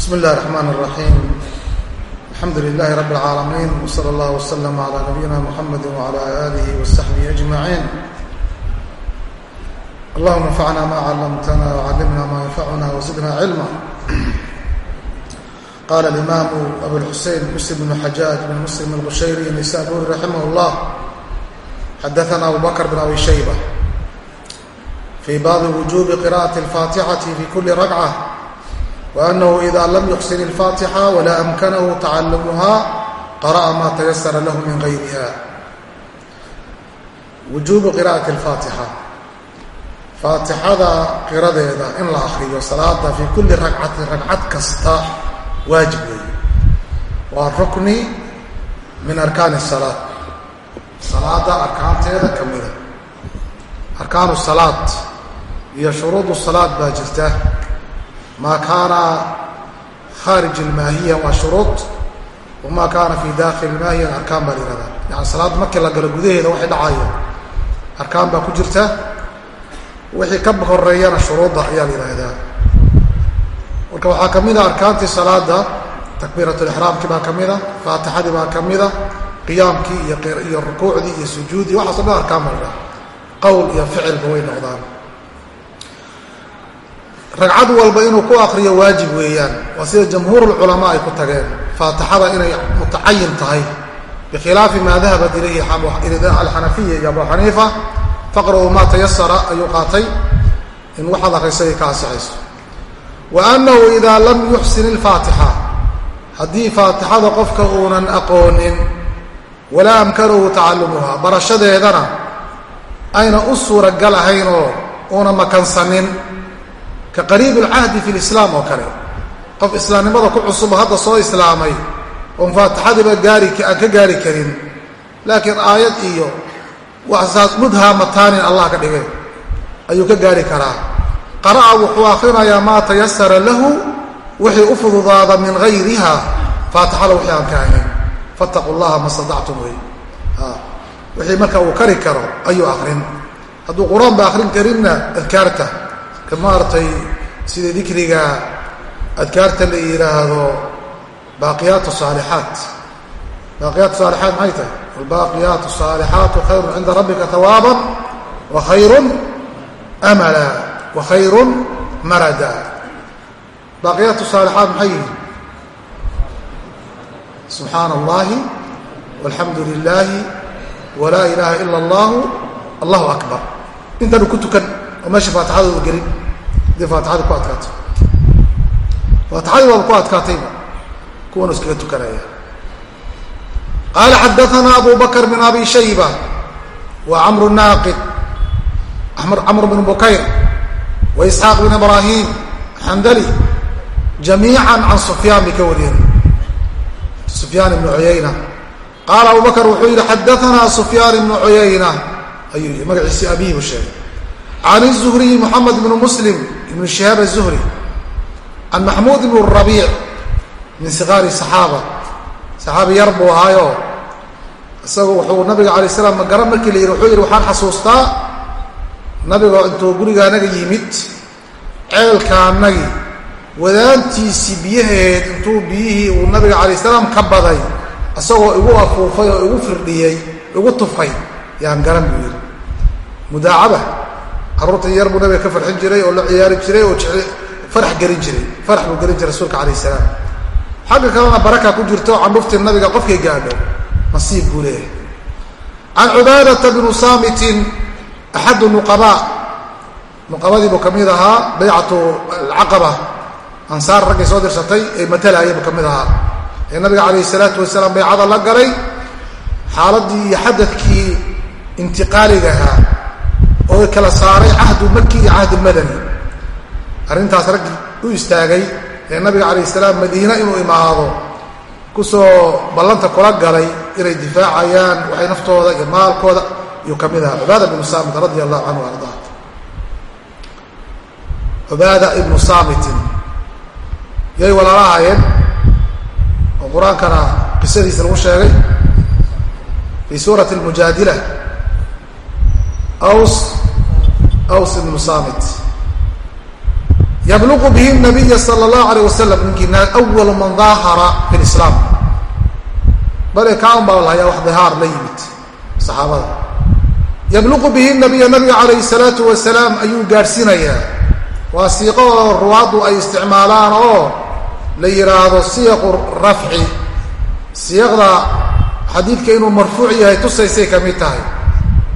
بسم الله الرحمن الرحيم الحمد لله رب العالمين وصلى الله وسلم على نبينا محمد وعلى آله وصحبه أجمعين اللهم انفعنا ما علمتنا وعلمنا ما ينفعنا وزدنا علما قال الإمام أبو الحسين مسلم بن حجاج بن مسلم البشيري النسابوري رحمه الله حدثنا أبو بكر بن أبي شيبة في باب وجوب قراءة الفاتحة في كل ركعة وأنه إذا لم يحسن الفاتحة ولا أمكنه تعلمها قرأ ما تيسر له من غيرها وجوب قراءة الفاتحة faatixada qiradeeda in la akriyo salaada fii kulli ragcatin ragcad kasta waajib weeye waa rukni min arkaani salaad salaada arkaanteeda ka mida arkaanu salaad iyo shuruudu salaad baa jirta maa kaana khaarij ilmaahiya waa shuruud wamaa kaana fii dakhili ilmaahiyan arkaan baa la yihahdaa yani salaad markii la galo gudaheeda waxay dhacaya arkaan baa ku jirta wixii ka horeeyana shuruudda ayaa la yidhaahdaa marka waxaa ka mid a arkaantii salaada takbiiratulixraamkii baa ka mida faatixadii baa ka mida qiyaamkii iyo rukuucdii iyo sujuudii waxaaso dhan arkaan baa la dhaha qowl iyo ficilba way noqdaan ragcad walba inuu ku akriyo waajib weeyaan. Waa sida jamhuurulculamaa ay ku tageen. Faatixada inay mutacayin tahay. Bikhilaafi maa dahabat ilayhi alxanafiya iyo abu xaniifa faqra'uu maa tayasara ayuu qaatay. In waxaad akhrisay ka ansixayso. Wa annahu idaa lam yuxsin ilfaatixa haddii faatixada qofka uunan aqoonin walaa amkanahu tacallumuhaa. Barashadeedana ayna u suuragal ahayn oo uuna makansanin ka qariib alcahdi fi lislaam oo kale. Qof islaamnimada ku cusubo hadda soo islaamay oon faatixadiiba gaari aan ka gaari karin laakiin aayad iyo waxsaas mudhamataanin allah ka dhigay. Ayuu ka gaari karaa. Qara'a wuxuu akhrinayaa maa tayasara lahu wixii u fududaada min hayriha faatixada wixii aan ka ahayn. Fattaqu llaha ma stadactum wey wixii marka uu kari karo ayuu akrin hadduu qur'aan ba akrin karinna adkaarta ka maaragtay sida dikriga adkaarta la yidhaahdo baaqiyaat saalixaat baaqiyaatu saalixaat maxay tahay? Albaaqiyaatu saalixaatu khayrun cinda rabbika hawaaban wa khayrun amala wa khayrun marada. Baaqiyaatu saalixaat maxay yihiin? Subxaana allahi walxamdu lilaahi walaa ilaaha ila allahu allahu akbar. Intaanu ku tukan oo meesha faatixadooda gelin haddii faatixadii ku adkaato faatixadii waaba ku adkaatayba kuwanu iskaga tukanaya. Qala xadaana abu bakr bn abi shayba wa camru naaqid camr bn bukayr wa isxaaq bn ibrahim xandali jamiica can sufyaan bay ka wariyeen. Sufyaan ibnu cuyayna qaala abu bakr wuxuu yidhi xadaanaa sufyaan ibnu cuyayna ayuu yii magaciisi abihi buu sheegay can الzuhriyi moxamed bn muslim ibn shihaab الzuhri can maxmuud ibn rabiic min sigaari saxaaba saxaabi yar buu ahaayo isagu wuxuu nabiga alay slam ma garan markii la yidhi wuxuu yidhi waxaan xasuustaa nabigoo intuu guriga anaga yimid ceelka anagi wadaantiisii biyaheed intuu biyihii uu nabiga calay salaam ka baday isagoo igu afuufay oo igu firdhiyey igu tufay yaan garan buu yidhi mudaacaba carruurta yar buu nabiga ka farxin jiray oo la ciyaari jiray oo farax gelin jiray. Farax buu gelin jiray rasuulka calayh salaam. Xagga kalena baraka ku jirto candhuftii nabiga qofkay gaadho. Nasiib buu leeyahay. Can cubaadata bnu saamitin axadu nuqabaa nuqabadii buu ka mid ahaa baycatu alcaqaba. Ansaar raggay soo dirsatay ee matalaya buu ka mid ahaa. Ee nabiga calayhi salaatu wasalaam baycada la galay. Xaaladii iyo xadadkii intiqaaliga ahaa oo kala saaray cahdu maki iyo cahd madani. Arrintaas raggii u istaagay ee nabiga calayh salaam madiine inuu imaado ku soo ballanta kula galay inay difaacayaan waxay naftooda iyo maalkooda iyuu ka mid ahaa cubaada ibnu saamit radia allahu canhu ardaa cubaada ibnu saamitin yay walaalahaayeen oo qur'aankana qisadiisa lagu sheegay fii suurati almujaadila aws aws ibnu saamit yabluqu bihi nabiya sala allahu alayh wasalam ninkii awalu man daahara fi lislaam bale kaan baa lahayaa wax dihaar la yimid saxaabada. Yabluqu bihi nabiya nabiga calayhi salaatu wasalaam ayuu gaadhsiinayaa. Waa siiqo oo ruwaaddu ay isticmaalaan oo la yidhaahdo siyaqu rafci. Siyaqda xadiidka inuu marfuuc yahay tusaysay ka tahay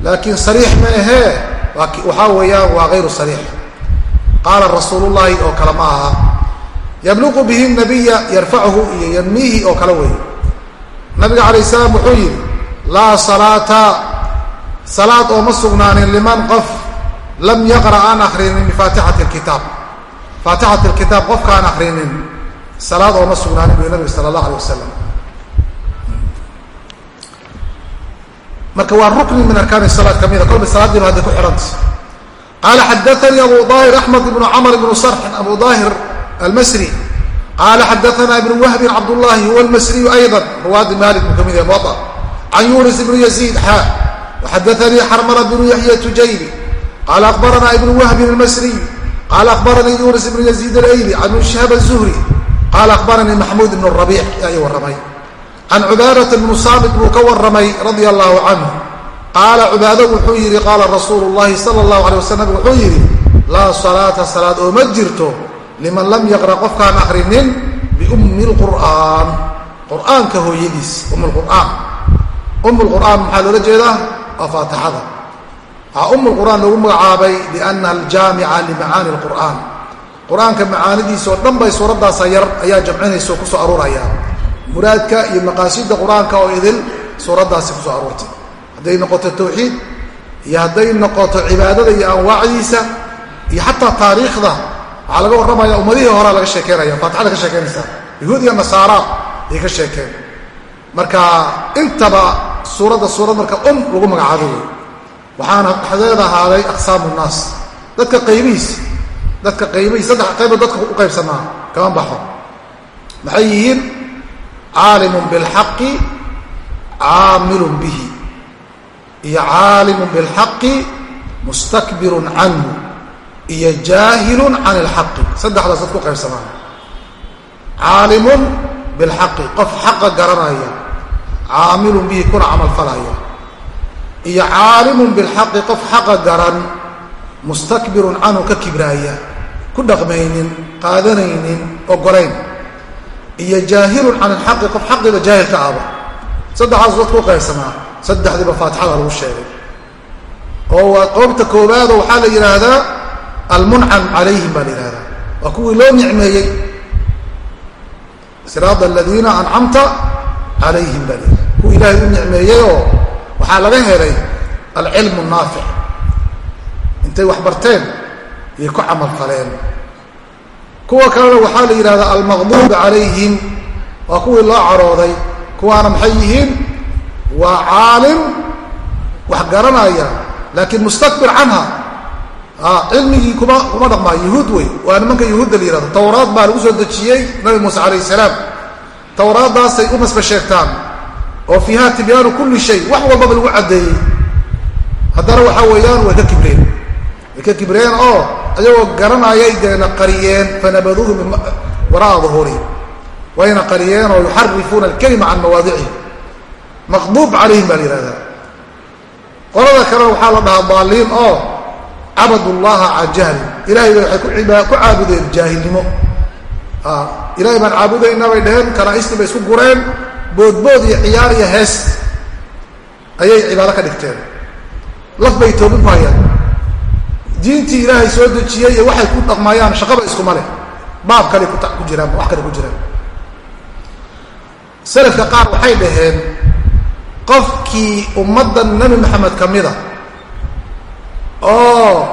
laakiin sariix ma ahee waxaa weeyaan waa hayru sariix. Qaala rasuulullahi oo kale ma aha. Yabluqu bihi nabiya yarfacuhu iyo yanmiihi oo kale weeye. Nabiga calayh salaam wuxuu yidhi laa salaata. Salaad oo ma sugnaanin liman qof lam yaqra aan akrinin bifaatixati lkitaab faatixati lkitaab qofkaan akrinin salaad oo ma sugnaanin buy nabiga sala allah alay wasalam marka waa rukni min arkaan salaad kamida kolba salaadiiba hadday ku xihanta qaala xadaanii abu aahir axmed ibnu camr ibnu sarxin abu aahir almasri. Qaala xadaana ibnu wahbin cabdullahi huwa almasriyu ayضa ruwaadi malik buu ka mid yahay muaa can yunis ibnu yaziid xa waxadaanii xarmala bnu yaxya tujaybi. Qaala akhbaranaa ibnu wahbin almasriy qaala akhbaranii yunis ibnu yaziid alayli can shihab azuhri qaala akhbaranii maxmuud ibn rabiic. Ii warramay can cubaadata bnu saamit buu ka warramay radia allahu canhu qaala cubaado wuxuu yidhi qaala rasuulu llahi sala allahu alay wasalam wuxuu yidhi laa salaata salaad oo ma jirto liman lam yaqra qofkaan akrinin biummi lqur'aan qur'aanka hooyadiis um lqur'aan um lqur'aan maxaa loola jeedaa waa faatixada waxaa um lqur'aan loogu magacaabay liannaha aljaamica limacaani lqur'aan qur'aanka macaanidiisa oo dhan bay suuraddaasa yar ayaa jamcinaysa oo aruuraya muraadka iyo maqaasida qur'aanka oo idil suuraddaasi ku soo aruurtay. Hadday noqoto tawxiid iyo hadday noqoto cibaadada iyo anwaacdiisa iyo xataa taariikhda waxaa laga warramaya ummadihii horaa laga sheekeynaya faatixada ka sheekeynaysaa yahuud iyo nasaara ayay ka sheekeen. Marka intaba suuradda suurad marka um lagu magacaabo wey waxaana dhexdeeda ahaaday aqsaamu nnaas dadka qaybihiis dadka qaybihiis saddex qaybood dadka u qaybsanaa kama baxo. Maxay yihiin caalimun bilxaqi caamilun bihi. Iyo caalimu biاlxaqi mustakbirun canhu. Iyo jaahilun can اlxaqi saddexdaas dad ku qaybsamaan caalimun bilxaqi qof xaqa garanaya caamilun bihi kuna camalfalaya iyo caalimun bilxaqi qof xaqa garan mustakbirun canhu ka kibraaya. Ku dhaqmaynin qaadanaynin ogolayn iyo jaahilun can ilxaqi qof xaqiba jaahil ka aba saddexdaas dad ku qaybsamaa. Saddexdiiba faatixada lagu sheegay. Oo waa qoobta koowaado waxaa la yidhaahdaa almuncam calayhim baa la yidhahdaa waa kuwii loo nicmeeyey. Siraad aladiina ancamta calayhim baa la yidhahda kuwii ilaahay u nicmeeyeyoo waxaa laga helay alcilmu naafic. Intay wax barteen iyay ku camal faleen kuwa kalena waxaa la yidhahdaa almaqduubi calayhim waa kuwii loo carooday kuwaana maxay yihiin? Waa caalim wax garanaya laakiin mustakbir canha. Cilmigii kuma kuma dhaqmaayo yuhuud wey. Waa nimanka yuhuudda la yihahdo tawraad baa lagu soo dejiyey nabi muuse calayh salaam. Tawraaddaasay u nasba sheegtaan oo fiiha tibyaanu kulli shay wax walbaba lagu caddeeyey. Haddana waxaa weeyaan way ka kibreen. Way ka kibreen oo ayagoo garanayay deena qariyeen fanabaduuhu wara'a duhuurihim wayna qariyeen oo yuxarifuuna alkelima can mawaadicihi maqduub calayhim baa la yihahdaa qolada kalena waxaa la dhahaa daaliin oo cabadu llaha can jahlin. Ilahay bay waxay ku caabudeen jaahilnimo. Ilahay baan caabudaynaa bay dheheen kanaaistii bay isku gureen boodbood iyo ciyaar iyo hees ayay cibaado ka dhigteen. Laf bay toobin ku hayaan diintii ilaahay soo dejiyey iyo waxay ku dhaqmaayaan shaqaba iskuma leh. Baab kale ku jiraan wax kale ku jiraan. Salafka qaar waxay dhaheen qofkii ummaddan nebi maxamed ka mida oo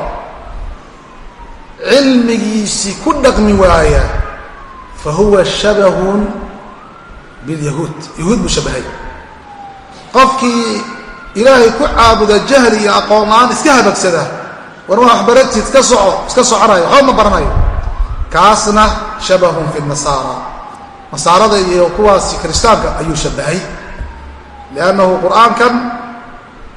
cilmigiisii ku dhaqmi waaya fa huwa shabahun bilyahuud. Yahuud buu shabahay. Qofkii ilaahay ku caabuda jahli iyo aqoon la'aan iska habagsada war waa waxbaratid iska soco iska soconayo waxba ma baranayo. Kaasna shabahun fi nasaara. Nasaarada iyo kuwaasi kiristaanka ayuu shabahay liannahu qur'aankan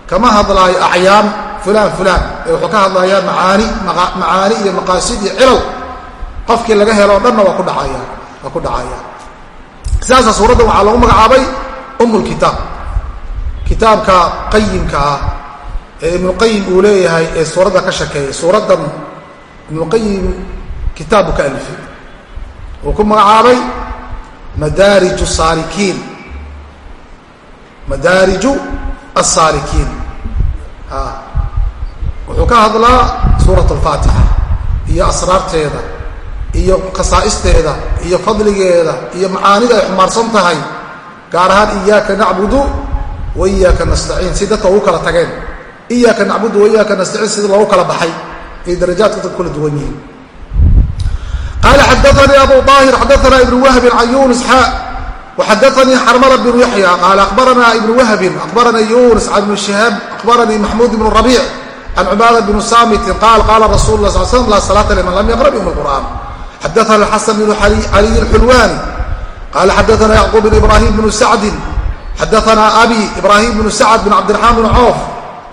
kama hadlaayo acyaan fulaan fulaan. Ee wuxuu ka hadlayaa macaani macaani iyo maqaasid iyo cilal qofkii laga helo dhanna waa ku dhacaya waa ku dhacaya sidaasa suuraddan waxaa lagu magacaabay umulkitaab kitaabka qayimka ah ee ibnuqayim uu leeyahay ee suuradda ka shakeeya suuraddan ibnuqayim kitaabu ka alifay uu ku magacaabay madaariju saalikiin madaariju asaalikiin wuxuu ka hadlaa suurat alfaatixa iyo asraarteeda iyo khasaa'isteeda iyo fadligeeda iyo macaanida ay xumaarsan tahay gaar ahaan iyaaka nacbudu wa iyaaka nastaciin si dadka ugu kala tageen iyaaka nacbudu wa iyaaka nastaciin sida loogu kala baxay. Ay darajaadka kula duwan yihiin. Qaala xadaanii abu aahir xadaana ibnu wahbin can yunis xa waxadaanii xarmala bnu yaxya. Qaala akhbaranaa ibnu wahbin akhbaranii yunis can ibni shihaab akhbaranii maxmuud ibnu rabiic can cubaada bni saamitin qaal qaala rasul la sal slm laa salaata liman lam yaqra bium qur'aan xadaana xasan bnu caliy xulwaani qaala xadaana yacquub bn ibrahim bnu sacdin. Xadaana abi ibrahim bnu sacd bn cabdiraxmaan bn coof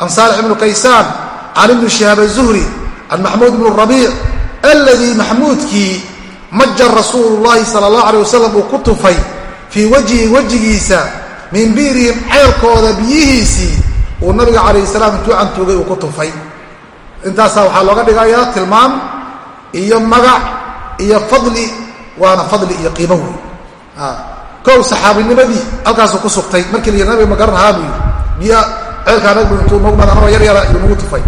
can saalix bnu kaysaan can ibni shihaab azuhri can maxmuud bn rabiic aladii maxmuudkii maja rasuulu llahi sala allah alay wasalam uu ku tufay fii wajhi wejigiisa min biirihim ceelkooda biyihiisii uu nabiga calayh salaam intuu cantuugay uu ku tufay intaasaa waxaa looga dhigayaa tilmaam iyo magac iyo fadli waana fadli iyo qiimo wey kow saxaabinimadii halkaasuu ku sugtay markii la nabiga ma yidhi ceelkaa nabigu intuu nagu madanoo yar yara iyuu nagu tufay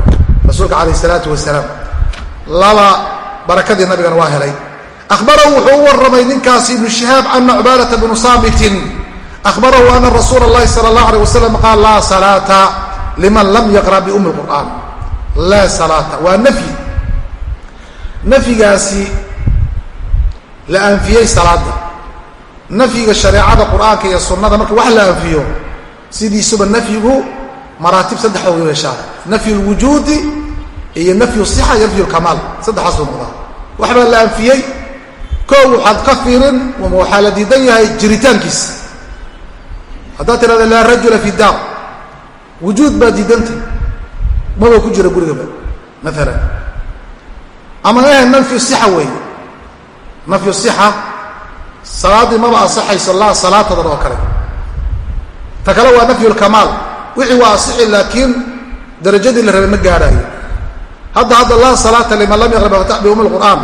rasuulka calayh isalaatu wasalaam laba barakadii nabigana waa helay ahbarahu wuxuu u warramay ninkaasi ibnu shihaab ana cubaalata bnu saamitin ahbarahu ana rasuula اllahi sala اllah alيh wasalam qaal laa salaata liman lam yaqra biumi اlqur'aan laa salaata waa nafyi nafyigaasi la anfiyey salaada nafyiga shareecada qur'aanka iyo sunnada marka wax la anfiyo sidiisuba nafyigu maraatib saddex u yeeshaa nafyu اlwujuudi iyo nafyu sixa iyo nafyu lkamaal saddexaasuu noqdaa. Waxbaa la anfiyey. Koo waxaad ka fiirin waxaa la diidan yahay jiritaankiisa haddaad tirahda laa rajula fi daar. Wujuud baa diidanta maba ku jira gurigaba maalan ama eh nafyu sixa weeye. Nafyu sixa salaaddii maba asaxayso laa salaatadan oo kale. Ta kale waa nafyu lkamaal wixii waa asixi laakiin darajadii la rabay ma gaadhaayo. Hadda hadda laa salaata liman lam yaqra bium lqur'aan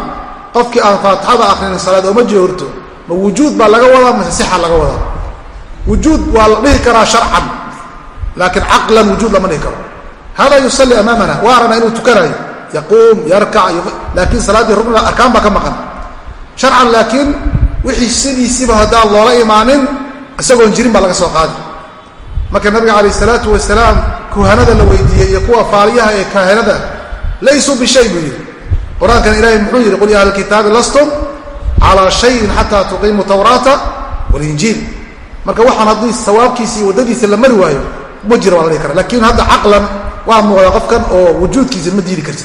qofkii aan faatixada akrinin salaad ooma joorto ma wujuud baa laga wadaa mase sixa laga wadaa. Wujuud waa la dhihi karaa sharcan laakiin caqlan wujuud lama dhihi karo. Hada yusalli amaamana waa arana inuu tukanayo yaquum yarkac laakiin salaaddii rukniga arkaan baa ka maqan. Sharcan laakiin wixii sidiisiiba haddaan loola imaanin isagoon jirin baa laga soo qaadi marka nabiga calayh isalaatu wasalaam kuhanada la weydiiyey iyo kuwa faaliyaha ee kaahanada laysuu bishay buu yidhi. Qur'aankan ilahay muxuu yidhi qul ya ahla kitaabi lastum calaa shayin xataa tuqiimuu tawraata walinjiil marka waxaan haddii sawaabkiisa iyo waddadiisa la mari waayo ma jira waa la dhihi kara lakiin hadda caqlan waa muuqda qofkan oo wujuudkiisa ma diidi karti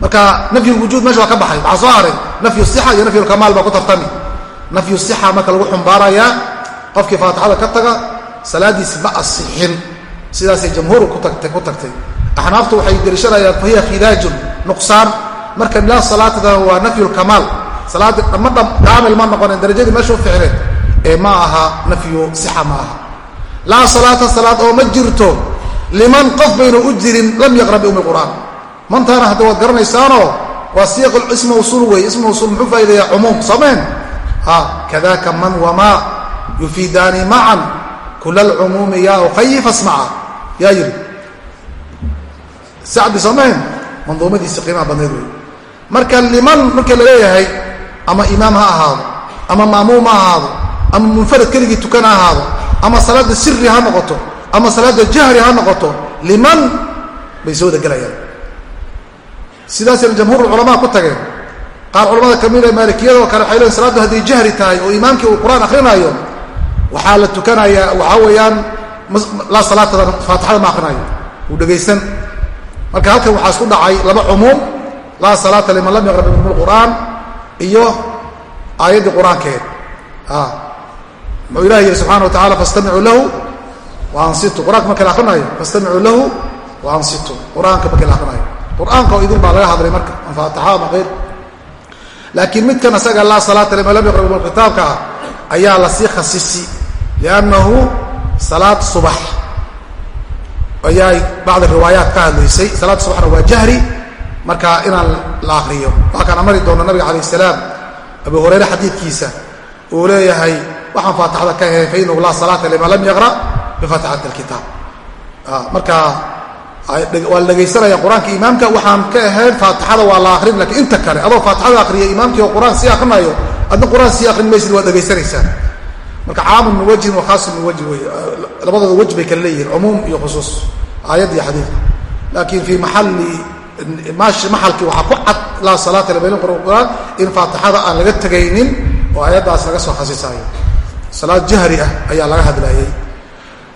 marka nafyu wujuud meesha waa ka baxay. Waxaa soo haray nafyu sixa iyo nafyu lkamaal baa ku tartami. Nafyu sixa marka lagu xumbaarayaa qofkii faatixada ka taga salaadiisi ma asixin. Sidaasay jamhuuru ku tagtay axnaaftu waxay deliishanayaan fahiya khidaajun nuqsaan. Marka laa salaatada waa nafyu lkamaal salaadii dhamma dham kaamil ma noqonen darajadii meesha u ficneed ee ma aha nafyu sixa ma aha. Laa salaata salaad oo ma jirto liman qof baynu u jirin lam yaqra biumi qur'aan. Mantaana hadda waad garanaysaanoo waa siiq isma usul wey isma usul muxuu faa'idayaa cumuum soomeen a kadaka man wamaa yufiidaani macan kula alcumuumi yaa uqayi fasmaca yaa yidhi sacdi soomeen manduumadiisa qiimaha badneed wey marka liman marka la leeyahay ama imaam ha ahaado ama ma'muum ha ahaado ama munfarad keligii tukan ha ahaado ama salaada siri ha noqoto ama salaada jahri ha noqoto liman bay soo wadagelayaan. Sidaasayna jamhuur culamaa ku tageen. Qaar culamada ka mida maalikiyadoo kale waxay leeyiin salaaddu hadday jahri tahay oo imaamkii uu qur'aan akrinaayo waxaa la tukanayaa waxaa weeyaan laa salaatada faatixada ma akrinaayo uu dhegaysan marka halkan waxaa isku dhacay laba cumuum laa salaata liman lam yaqra bium qur'aan iyo aayaddii qur'aankeed. Muxuu ilahi yihi subxana wa tacala fastamicuu lahu wa ansitu. Qur'aanka marka la akrinaayo fastamicuu lahu wa ansitu. Qur'aanka markii la akrinaayo qur'aanka oo idin baa laga hadlay marka an faataxa ama keyr laakiin midkan asaga laa salaata liman lam yaqra kitaabka ah ayaa la sii khasisi liannahu salaad subax ayaa bacd riwaayaat ka hadlaysay salaad subaxna waa jahri marka inaan la akriyo waa kaan amari doona nabiga calayh salaam abu hurayre xadiidkiisa uu leeyahay waxaan faatixada ka ahayn fainahu laa salaata liman lam yaqra bifatixati alkitaab marka waa la dhegaysanaya qur'aanka imaamka waxaan ka ahayn faatixada waa la akrin lakiin inta kale adoo faatixada akriya imaamkii oo qur'aan sii akrinayo adna qur'aan sii akrin maysid waad dhegaysanaysaan marka caamun min wajhin wa khaasun min wajhin wey labadooda wej bay kale leeyihin cumuum iyo khusuus aayad iyo xadiidka laakiin fii maali maxalkii waxaa ku cad laa salaata liman qur'aan in faatixada aan laga tegaynin oo aayaddaas laga soo khasisaayo salaad jahri ah ayaa laga hadlayay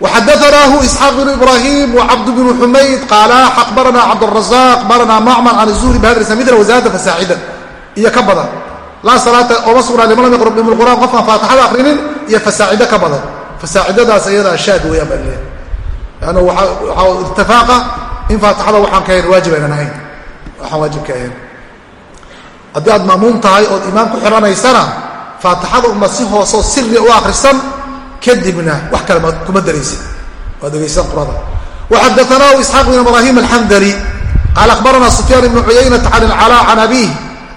وxadaثnah isxaaq بن ibrahim وcabd بن xumayd qaala abarana cabdالرaزاq barana macmar can الzuhri bhadr samidra wazaada fasaacidan iyo ka badan laa salaata ooma sugnaa liman lam yaqrb bim اlqur'an qofkaan faatixada akrinin iyo fasaacido ka badan. Fasaacidadaas ayadaa shaad weeyaan baa leeyahay. Lann waxaa itifaaqa in faatixada waxaan ka ahayn waajib aynan ahayn. Waxaan waajib ka ahayn. Haddii aad maamuum tahay ood imaam ku xidhanaysana faatixada uma si hoosoo siri u akrisan kadibna wax kale kuma daraysid. Waad dhegaysan qurada. Waxadaanaahu isxaaq bn ibrahim alxandali qaala akhbarana sufyaan ibnu cuyaynata can ilcalaa can abiih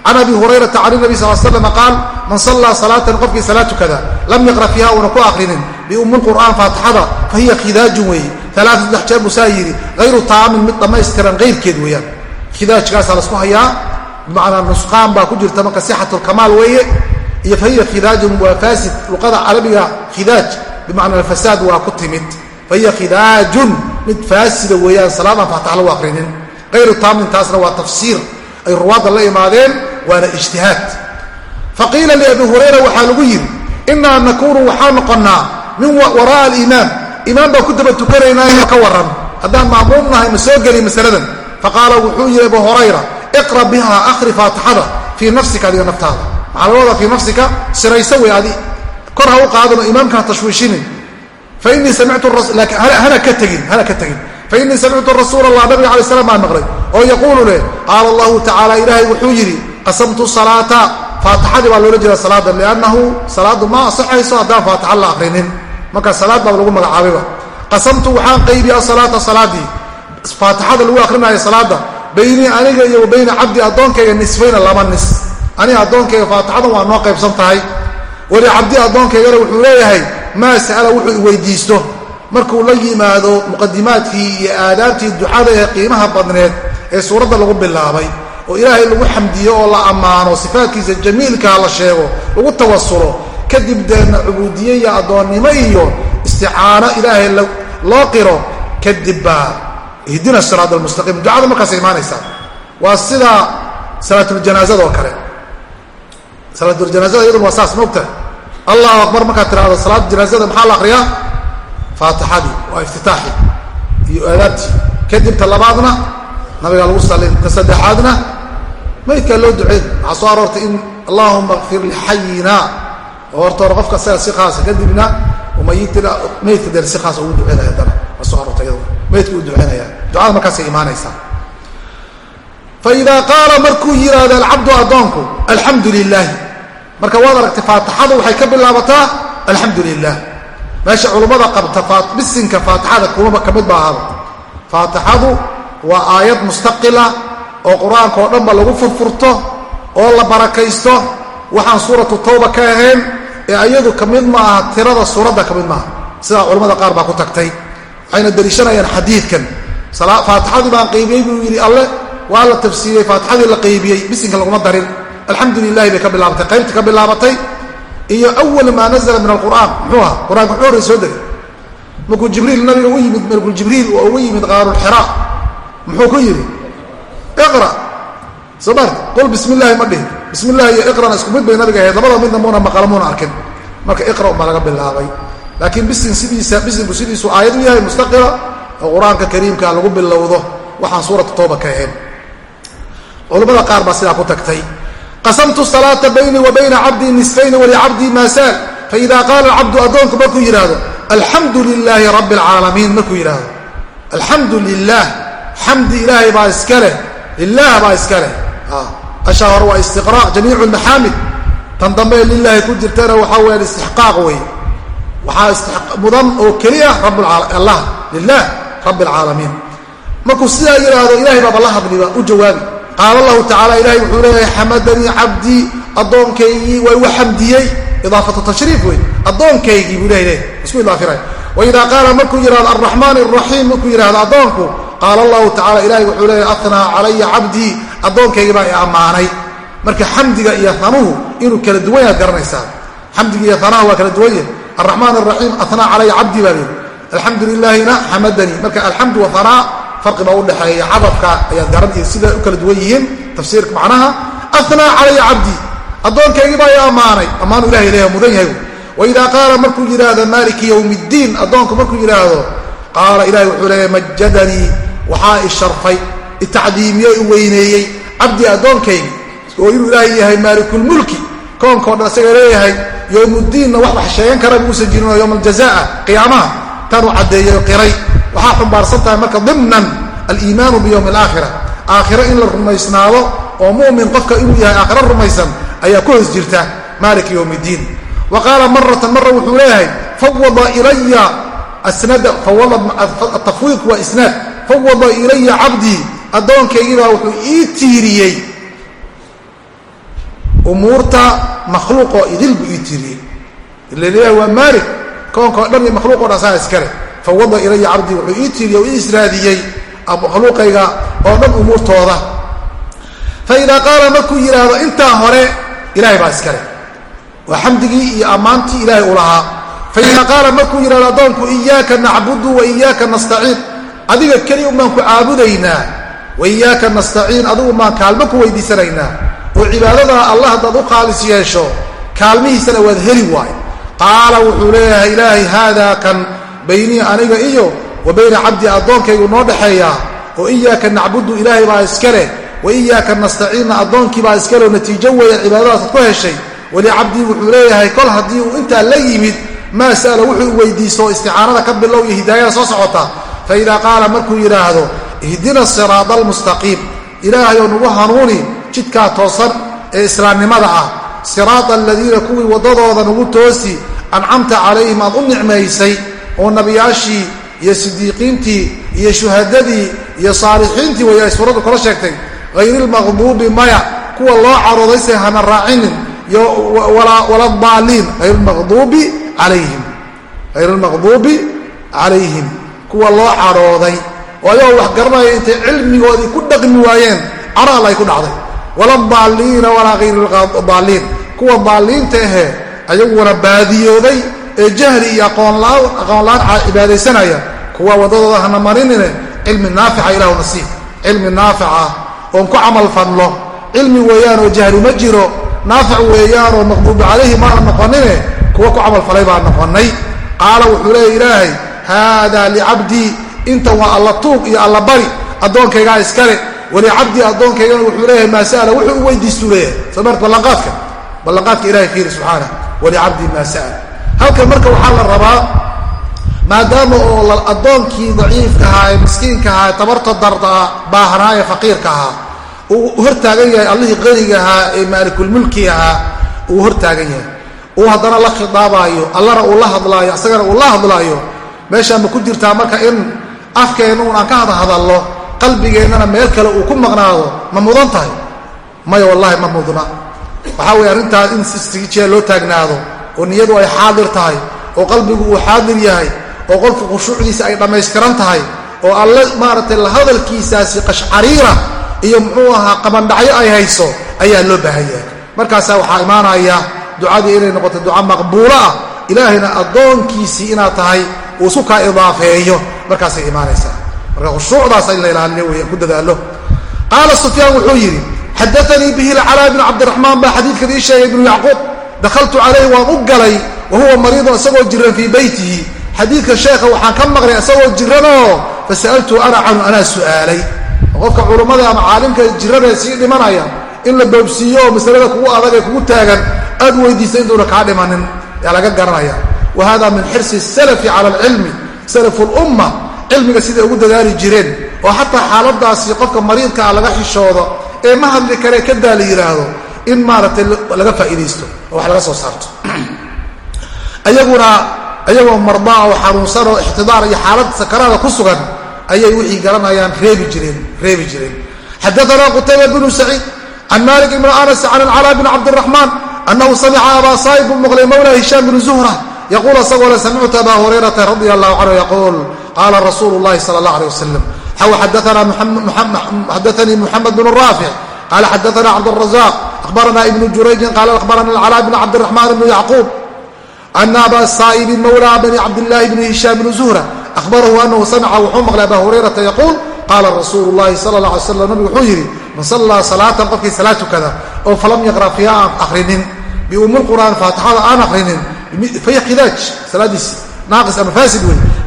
can abi hurayrata can nabi sal slam qaal man sallaa salaatan qofkii salaad tukada lam yaqra fiiha uuna ku akrinin biummi lqur'aan faatixada fa hiya khidaajun weeye. Alaaa saddex jeer busaa yidhi hayru taamin mid dhammaystiran kayrkeed weeyaan. Khidaajkaasaa lasku hayaa bimacnaa nusqaan baa ku jirta marka sixatulkamaal weeye. Iyo fahiya khidaajun waa faasid luqada carabiga khidaaj bimacna alfasaad waa ku timid. Fahiya khidaajun mid faasida weeyaan salaadaan faatax lagu akrinin hayru taamintaasna waa tafsiir. Ay ruwaadda la imaadeen waana ijtihaad faqiila liabi hurayra waxaa lagu yidhi inaa nakuunu waxaa noqonnaa min wara'a aliimaam imaam baan ku daba tukanaynaa ka warran haddaan maamuum nahay ma soo geli masaladan faqaala wuxuu yidhi abu hurayra iqra biha akhri faatixada fii nafsika adiga naftaada maxaa fii nafsika sirayso wey adi kor ha u qaadano imaamka tashwiishinin fainii samictuhana ka tegin hana ka tegin fainii samictu rasuul allah nabiga alay slam baan maqlay oo yaquulu leh qaala allahu tacaala ilaahay wuxuu yidhi qasamtu salaata faatixadii baa loola jeeda salaada liannahu salaaddu ma asaxayso haddaan faatixa la akrinin marka salaad baa lagu magacaabayba qasamtu waxaan qaybiya asalaata salaadii. Faatixada lagu akrinaayo salaada baynii aniga iyo wa bayna cabdi addoonkayga nisfayna laba nis. Aniga addoonkayga faatixadan waa noo qaybsan tahay. Weli cabdi addoonkaygana wuxuu leeyahay maa sa'ala wuxuu iweydiisto markuu la yimaado muqadimaadkii iyo aadaabtii ducada ee qiimaha badneed ee suuradda lagu bilaabay oo ilaahay lagu xamdiyo oo la ammaano sifaadkiisa jamiilkaa la sheego lagu tawasulo kadib deedna cubuudiye iyo addoonnimo iyo isticaano ilaahay loo qiro kadib baa ihdina siraat almustaqiim ducada markaas imaanaysaa. Waa sida salaatuljanaasadoo kale. Salaatuljanazada iyaduna waa saas maogta. Allahu akbar markaad tirahdo salaada janaazada maxaa la akriyaa faatixadii waa iftitaaxii iyo aadaabtii. Kadib ta labaadna nabigaa lagu salin ta saddexaadna maydkaa loo duceyn waxaa soo aroortay in allahuma kfir lixayina oo horta hore qofka isaga si khaasa kadibna umayitina maydka deen si khaasa ugu duceynaya haddana waa soo aroortay iyaduna maydka u duceynaya ducada markaasay imaanaysaa. Faida qaala markuu yidhaahdo alcabdu addoonku alxamdu lilaahi marka waad aragtay faatixadu waxay ka bilaabataa alxamdu lilah meesha culummada qabta bisinka faatixada kumaba ka mid ba ahaba faatixadu waa aayad mustaqila oo qur'aanka oo dhanba lagu furfurto oo la barakaysto waxaan suuratu tawba ka ahayn ee ayadu ka mid ma aha tirada suuradda ka mid maaha. Sidaa culamada qaar baa ku tagtay waxayna deliishanayaan xadiidkan. Faatixadii baan qaybiyey buu yidhi alle waa la tafsiiriyey faatixadii la qaybiyey bisinka laguma darin. Alxamdu lilahi bay ka bilaabatay qaybta ka bilaabatay iyo awal maa nazla min alqur'aan muxuu aha qur'aanka wuxuu horey soo degay. Markuu jibriil nabiga u yimid malkul jibriil oo yimid qaarulxira muxuu ku yidhi iqra soo mar qul bismi illaahi ma dhihin bismi illahi iyo iqrana isku mid bay nabiga ahayd labada midna muuna maqala muuna arkin marka iqra unbaa laga bilaabay laakiin bisin sidiisa bisinku sidiisu aayad u yahay mustaqila oo qur'aanka kariimka lagu bilowdo waxaan suuratu tooba ka ahayn culamada qaar baa sidaa ku tagtay qasamtu salaata baynii wa bayna cabdii nisfayni walicabdii maa saal faida qaala cabdu addoonku markuu yidhaahdo alxamdu lilaahi rabbi alcaalamiin markuu yidhaahdo alxamdu lilah xamdi ilaahay baa iska leh lilah baa iska leh. Ashaa hore waa istiqraaq jamiicu maxaamid tan dambe lilaahi ku jirtana waxaa weya istixqaaq wey waxaa mudan oo keliya allah lilah rabbi alcaalamiin markuu sidaa yidhaahdo ilahay baaba la hadliba u jawaabi. Qaala allahu tacala ilahay wuxuu leeyahay xamadanii cabdii addoonkaygii waa igu idaafatu tashriif wey addoonkaygii buu ilahay leeyahy isku idaafinaya waidaa qaala markuu yidhahdo alraxmaan araxiim markuu yidhahdo addoonku qaala allahu tacala ilahay wuxuu leeyahy atnaa calaya cabdii addoonkaygii baa i ammaanay. Marka xamdiga iyo hanuhu inuu kala duwan yaad garanaysaa. Xamdiga iyo hanaha waa kala duwan yahay araxmaan araxiim atnaa calaya cabdii baa leeyahy alxamdu lilaahina xamadanii marka alxamdu wahanaa farqi baa udhexeeya cadabka ayaad garan iyo siday u kala duwan yihiin. Tafsiirka macnaha anaa calaya cabdii addoonkaygii baa i ammaanay. Ammaanu ilahay leeya mudan yahay. Waidaa qaala markuu yidhaahdo maaliki ddiin addoonku markuu yidhaahdo qaala ilahay wuxuu leeya majadanii waxaa i sharfay itacdiimiyo i weyneeyey. Cabdii addoonkaygi oo inuu ilaahay yahay maalikulmulki koonkao dhan isaga leeyahay yowmuddiinna wax wax sheegan kara muusan jirin oo yowm aljazaa qiyaamaha tanuu caddeeyo qiray. Waxaa xumbaarsan tahay marka dimnan aliimaanu biyowmi alaakhira aakhiro in la rumaysnaado oo mu'min qofka inuu yahay aakhiro rumaysan ayaa ku hoos jirta maalika yowm iddiin wa qaala maratan marra wuxuu leeyahay fawada ilaya asnada tafwiidku waa isnaad fawada ilaya cabdii addoonkaygiibaa wuxuu ii tiiriyey. Umuurta makhluuqoo idil buu ii tiiriyey. Ilaleeyahay waa maalik koonkao dhan iyo makhluuqo dhan saa iskale fawada ilaya cabdii wuxuu ii tiiriyey oo ii israadiyey makhluuqayga oo dhan umuurtooda. Fa idaa qaala markuu yidhaahdo intaa hore ilahay baa iskale waa xamdigii iyo ammaantii ilaahay u lahaa. Fa idaa qaala markuu yidhahdo adiga keli un baan ku caabudaynaa wa iyaaka nastaciin adigu baan kaalmo ku weydiisanaynaa oo cibaadadaa allah haddaad u khaalis yeesho kaalmihiisana waad heli waay qaala wuxuu leeyahay ilaahay haadaa kan baynii aniga iyo wa bayna cabdi addoonkaygu noo dhexeeyaa oo iyaaka nacbudu ilaahay baa iskale wa iyaaka nastaciinna addoonkiibaa iskaleo natiijo weeya cibaadadaasaad ku heshay. Walicabdii wuxuu leeyahay kol haddii uu intaa la yimid maa sa'ala wuxuu weydiisto isticaanada ka bilow iyo hidaayada soo socota fa idaa qaala markuu yidhaahdo ihdina siraada almustaqiim ilaahay oo nagu hanuuni jidkaa toosan ee islaamnimada ah siraada aladiina kuwii waddadooda nagu toosi ancamta calayhim aad u nicmaysay oo nabiyaashii iyo sidiiqiintii iyo shuhadadii iyo saalixiintii way ay suuraddu kala sheegtay hayrilmaqduubi maya kuwa loo caroodaysay hana raacinin waladaaliin hayrlmaqduubi calayhim hayrilmaqduubi calayhim kuwa loo carooday oo ayagoo wax garanaya intay cilmigoodii ku dhaqmi waayeen caraal ay ku dhacday. Waladaaliina walaa hayrildaaliin kuwa daaliinta ahee ayaguna baadiyooday ee jahli iyo aqoonla-aan cibaadaysanaya kuwa waddadooda hana marinine cilmi naafica ilahu nasiib cilmi naafica oon ku camal fadlo. Cilmi weeyaan oo jahli ma jiro. Naafic weeyaan oo maqduubi calayhi maana noqonine kuwa ku camal falay baa noqonay qaala wuxuu leeya ilaahay haadaa licabdii intan waa alla tuug iyo alla bari addoonkaygaa iskale. Walicabdii addoonkaygana wuxuu leeyahay maa sa'ala wuxuu u weydiistuu leeyahay. Soomart ballanqaadka ballanqaadka ilahay fiiri subxaana walicabdii maa sa'al halkan marka waxaa la rabaa maadaama oo addoonkii daciifka ahaa ee miskiinka ahaa ee tabarta dardaa baahnaa ee faqiirka ahaa uu hortaagan yahay allihii qaniga ahaa ee maalikulmulki ahaa uu hortaagan yahay. Uu haddana la khidaabaayo allana uu la hadlaayo isagana uu la hadlaayo meeshaa ma ku jirtaa marka in afkeenna un aan ka hadahadallo qalbigeennana meel kale uu ku maqnaado ma mudan tahay? Maya wallaahi ma mudna. Waxaa weeye arrintaas in sijeer loo taagnaado oo niyadu ay xaadir tahay oo qalbigu uu xaadir yahay oo qolka khushuucdiisa ay dhammaystiran tahay oo alle maaragtay la hadalkiisaasi qashcariira iyo muxuu ahaa qabandhacyo ay hayso ayaa loo baahan yahay. Markaasaa waxaa imaanaya ducadii inay noqoto duca maqbuulo ah ilaahayna addoonkiisii inaad tahay uu isu kaa idaafeeyo markaasay imaanaysaa. Marka khushuucdaas in la ilaaliyo weeyaan ku dadaalo qaala sufyaan wuxuu yidhi xadaanii bihi lcalaa bnu cabdiraxmaan baa xadiidkan ii sheegay ibnu yacquub dakhaltu calayhi waan u galay wa huwa mariidun isagoo jiran fii beytihi xadiidka sheekha waxaan ka maqlay isagoo jiranoo fasa'altu ana canhu anaa su'aalay. Qofka culummada ama caalimka jirada sii dhimanaya in la boobsiiyo oo masalada kugu adag ee kugu taagan aad weydiista intuuna kaa dhimanin. Yaa laga garanaya wa hada min xirsi salafi cala alcilmi salafu lumma cilmiga siday ugu dadaali jireen oo xataa xaaladaasi qofka mariidkaa laga xishoodo ee ma hadli kare kadaa la yidhaahdo in maaragtay laga faa'iidaysto oo wax laga soo saarto. Ayaguna ayagoo mardaa oo xanuunsan oo ixtidaar iyo xaalad sakaraada ku sugan ayay wixii garanayaan reebi jireen reebi jireen. Xadaana qutayba bnu saciid can malik ibn anas can alcalaa bn cabdiraxmaan anahu samica abaa saa'ib buu maqlay yaquul asagoo le samictu aba hurayrata radia allahu canhu yaquul qaala rasuulu llahi sala allah aleh wasalam xadaanii muxamed bn raafic qaala xadaana cabdrazaq akhbarana ibnu jurayjin qaala akhbarana alcalaa bn cabdiraxmaan bn yacquub ana aba saa'ibin mawla bni cabdillahi bni hishaam bn zuhra ahbarahu anahu samica wuxuu maqlay aba hurayrata yaquul qaala rasuulu llahi sala la alay slam nabigu wuxuu yidhi man sallaa salaatan qofkii salaad tukada oo falam yaqra' fiiha aan akhrinin biumulqur'aan faatixada aan akhrinin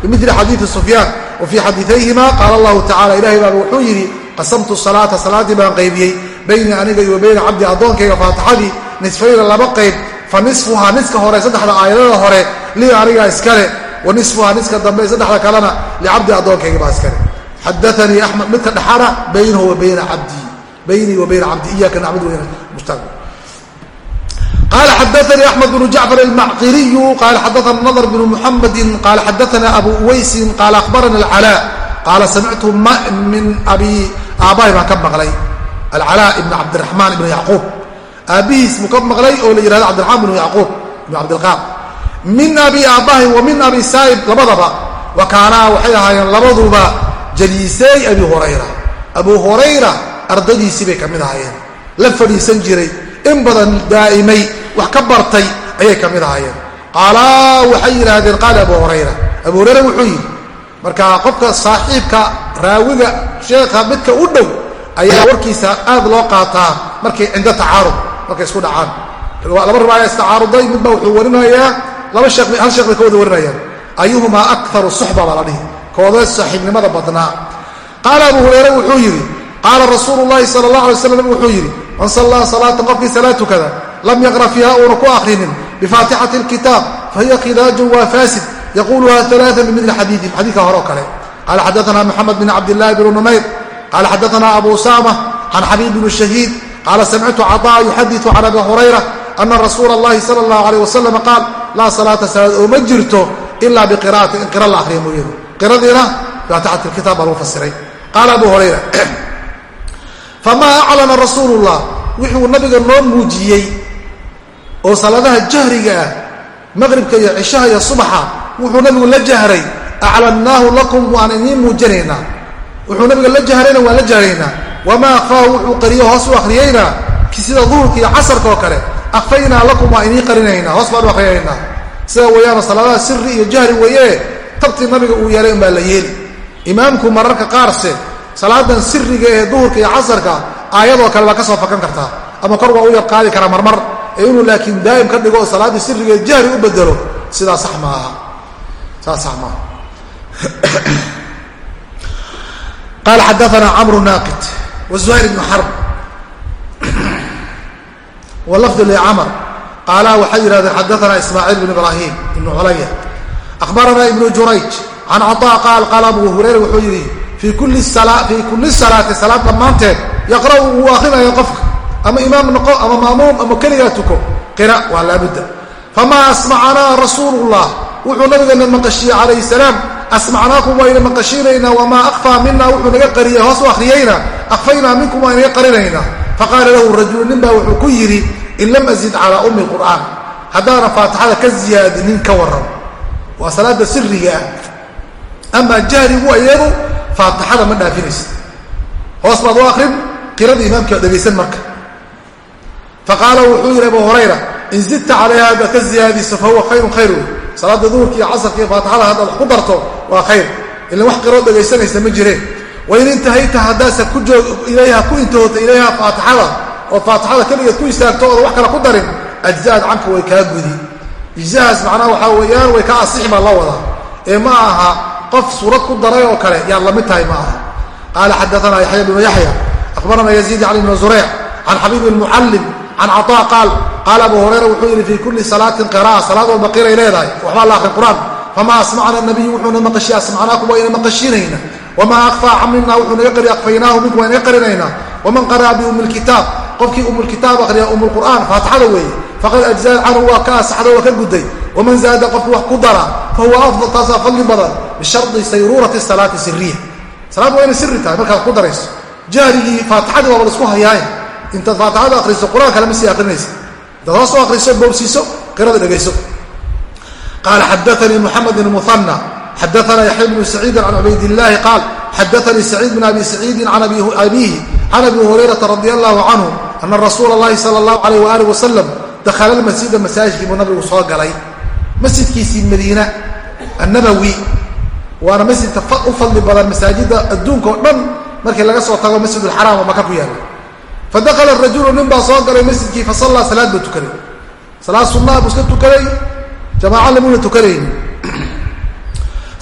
bimili xadiidi sufyaan wa fii xadiiayhima qaala allahu tacala ilahay baaba wuxuu yidhi qasamtu salaata salaaddii baan qaybiyey bayni aniga iyo bayna cabdi addoonkayga faatixadii nisfayna laba qayb fa nisfuhaa niska hore saddexda aayadada hore lii aniga iskale wa nisfuhaa niska dambe saddexda kalena licabdi addoonkayga baa iskale xadaanii axmed midka dhexana baynahu wa bayna cabdii baynii wa bayna cabdii iyaka nacbud weyna mushtaaq qala xadaanii axmed bnu jacfar almacqiriyu qala xadaana nadr bnu muxamedi qala xadaana abu uwaysin qala akhbarana alcalaa qaala samictu min abi aabbahay baan ka maqlay alcalaa ibn cabdiraxmaan ibn yacquub aabbihiis buu ka maqlay oo la yihahdo cabdiraxmaan bnu yacquub ibnu cabdilqaam min abi aabbahay wa min abi saa'ib labadaba wa kaanaa waxay ahaayeen labaduba jaliisay abi hurayra abu hurayra ardadiisii bay ka mid ahaayeen la fadhiisan jiray in badan daa'imay wax ka bartay ayay ka mid ahaayeen. Qaalaa waxay yidhaahdeen qaala abu hurayra. Abu hurayra wuxuu yidhi marka qofka saaxiibka raawiga sheekha midka u dhow ayaa warkiisa aad loo qaataa markay cinda tacaarud markay isku dhacaan. Laba riwaaya istacaaruday midba wuxuu warinayaa laba sheekh hal sheekh bay ka wada warinayaan. Ayuhumaa akaru suxba baa la dhihi. Koodee saaxiibnimada badnaa. Qaala abu hureyre wuxuu yidhi qaala rasuulu llahi sala allah alay slam wuxuu yidhi man sallaa salaatan qofkii salaad tukada lam yaqra fiiha uuna ku akhrinin bifaatixati lkitaab fahiya khidaajun waa faasid yaquluha alaaa bimidli xadiiin xadiidka hore oo kale qaala xadaana moxamed bin cabdillahi bnu numayr qaala xadaana abu usama can xabiib bni shahiid qaala samictu caطaa yuxadiu can abi hurayra ana rasuula اllahi sala اllahu alayh wasalam qaal laa salaata salaad oo ma jirto ila biqira'ati in qira la ahriya mooyane qiradiina faatixat lkitaab baa lagu fasiray qaala abu hurayra famaa aclana rasuulu llah wuxuu nabiga noo muujiyey oo salaadaha jahriga ah maqribka iyo cishaha iyo subaxa wuxuu nabigu la jahray aclannaahu lakum waan idiin muujinaynaa wuxuu nabiga la jahrayna waan la jahraynaa wamaa akhfaahu wuxuu qariyo hoos u akriyeynaa sida duhurka iyo casarka oo kale akfaynaa lakum waan idiin qarinaynaa hoos baan u akrinaynaa sida weeyaano salaadaha siri iyo jahri weeye tabtii nabiga uu yeelay umbaa la yeeli. Imaamku mararka qaarse salaadan siriga ee duhurka iyo casarka aayadoo kale baa ka soo fakan kartaa ama kor waa u yar qaadi karaa marmar. Ee inuu laakiin daa'im ka dhigo oo salaaddii siriga ee jahri u bedelo sidaa sax maaha saas sax maaha qaala xadaana camru naaqid wazuhayr ibnu xarb walafdu licamar qaala waxay yidhahdeen xadaana ismaaciil bn ibraahim ibnu culaya akhbarana ibnu jurayj can caطaa qaal qaala abu hurayra wuxuu yidhi fii kulli salaati salaad dhammaanteed yaqra'u wuu akrinaya qofka ama imaam noqo ama maamuum ama keligaa tuko qira waa laabudda famaa asmacanaa rasuulu llah wuxuu nabigana maqashiyey calayh salaam asmacnaakum waa ina maqashiinaynaa wamaa akfaa mina wuxuu naga qariyey hoos u akhriyeyna akfaynaa minkum waa inaga qarinaynaa faqaala lahu rajulu nin baa wuxuu ku yidhi in lam azid calaa ummi qur'aan haddaana faatixada ka ziyaadinin ka warran waa salaada siriga ah amaa jahrigu iyadu faatixada ma dhaafinaysa. Hoos baad u akrin qirada imaamka dhegaysan marka. Faqaala wuxuu yidhi abu hurayra in zidta calayha ka ziyaadiso fa huwa khayrun khayr wey duhurka iyo casarka iyo faatixada haddaad wax ku darto waa khayr. Ilan wax qiroo dhegaysanaysa ma jireen wain intahayta haddaasa ku joog ilayha ku intahoota ilayha faatixada ood faatixada keligeed ku istaagto ooda wax kale ku darin ajza'ad canka way kaa gudi. Ijzahaas macnaha waxaa weeyaan way ka asixi baa la wadaa. Ee ma aha qof suurad ku daray oo kale yaad la mid tahay ma aha. Qaala xadaana yaxya bnu yaxya akhbarana yaziid cali bnu zureyc can xabiib mucallim can caطaa qaal qaala abu hurayra wuxuu yidhi fii kulli salaatin qira'a salaad walba qiray leedahay. Waxbaa la akhri qur'aan. Famaa asmacna nabiyu wuxuuna maqashiye asmacnaakum waa ina maqashiinayna wamaa akfaa camina wuxuu naga qari akfaynaahu minku waa inaga qarinaynaa waman qara'a biumi qofkii umulkitaab akhriya umulqur'aan faatixada weeye. Faqad ajzaa canhu waa ka asaxda waa ka guday waman zaada qofkii wax ku dara fa huwa afdal taasaa fadli badan bishardi sayruurati salaati siriya salaad waa inay siri tahay markaad ku darayso jahrigii faatixadii waaba la isku hayaaye intaad faatixada akhriso qur'aan kale ma sii akrinaysa intaad hoos u akhriso boobsiiso qirada dhegayso qaala xadaanii muxamed bn muana xadaana yaxya bnu saciidin can cubaydillaahi qaal xadaanii saciid bn abi saciidin can abiihi can abi hurayrata radi allahu canhu ana rasuula اllahi sala اllahu alayh waalih wasalam dakhala lmasjida masaajidkii buu nabigu soo galay masjidkiisii madiina annabawi. Waana masjidka u fadli badan masaajida adduunka oo dhan markii laga soo tago masjid alxaraam oo maka ku yaalla fadakala rajulu nin baa soo galay masjidkii fasallaa salaad buu tukaday salaad sunnaa buu iska tukaday jamaaca lamuuna tukanayni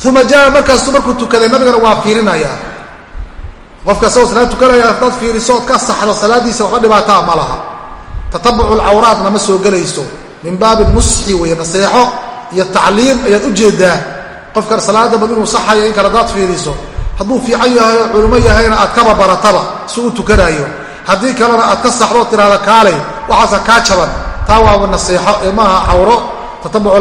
uma jaa markaasu markuu tukaday nabigana waa fiirinayaa. Qofka salaad tukanaya haddaad fiiriso ka saxdo salaaddiisa waxba dhibaataa ma laha. Tatabucu lcawraatna ma soo gelayso min baabi nusxi weeye naseexo iyo tacliim ayaad u jeedaa qofkan salaada bad inuu saxayo in kale hadaad fiiriso hadduu fiican yahay oo culimo yahayna aad kaba barataba si u tukanaayo. Haddii kalena aad ka saxdoo tidhahda kaalay waxaasa kaa jaban. Taa waaba naseexo ee maaha cawro tatabucu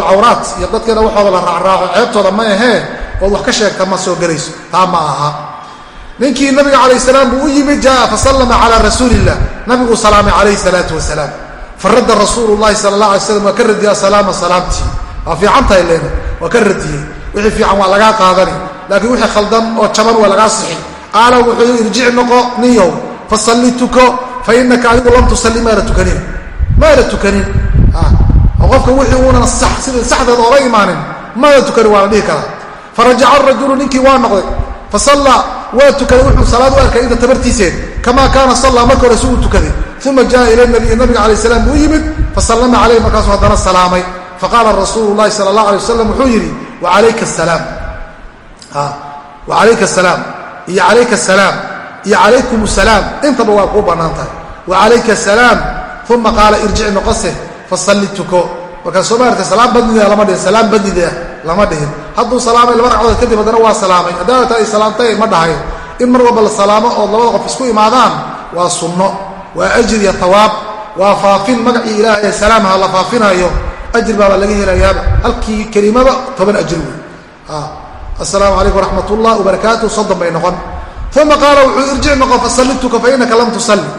iyo dadkeena waxooda la raacraaco ceebtooda ma ahee ood wax ka sheegta ma soo gelayso. Taa ma aha. Ninkii nabiga calayh salaam buu u yimid jaa fasallama calaa rasuulillah. Nabiguu salaamay calayhi salaatu wasalaam. Faradda rasuulu sala allah alay slam waa ka radiya asalaama salaamtii waa fiican tahay leena waa ka radiyey. Wixii fiican waa lagaa qaadani. Laakiin wixii khaldan oo jaban waa lagaa sixi. Qaala wuxuu irjic noqo ninyow fasalli tuko. Fa inaka adigu lam tusalli maana tukanin. Maana tukanin. Oo qofka wixii uunan sida saxdeed oola imaanin maana tukanin waa la dhihi karaa. Farajaca arajulu ninkii waa noqday. Fasallaa waa tukaday wuxuu salaad u arkay inta tabartiiseen kamaa kaana sallaa marka hore si uu tukaday uma jaa ila nabiy nabiga alay salaam buu yimid. Fasallama calayh markaasuu haddana salaamay faqaala rasuulu llahi sala allah alay wasalam wuxuu yidhi wacalayka asalaam iyo calayka asalaam iyo calaykum asalaam intaba waa kuu bannaan tahay. Wacalayka asalaam uma qaala irjic noqose fasalli markaa soo maartay salaam badnideeda lama dhihin salaam badnideeda lama dhihin. Hadduu salaamay laba ragcadood kadib haddana waa salaamay. Haddaana ay salaamtay ma dhahayo in mar walba la salaamo ood labada qof isku imaadaan waa sunno waa ajir iyo tawaab waa faafin. Magacii ilaahay ee salaamaha la faafinayo ajir baabaa laga helayaaba. Halkii kelimada toban ajir wey assalaamu calaykum waraxmat ullah wabarakaatu soddon bay noqon. Uma qaala wuxuu irjic noqo fasallituka fa innaka lam tusalli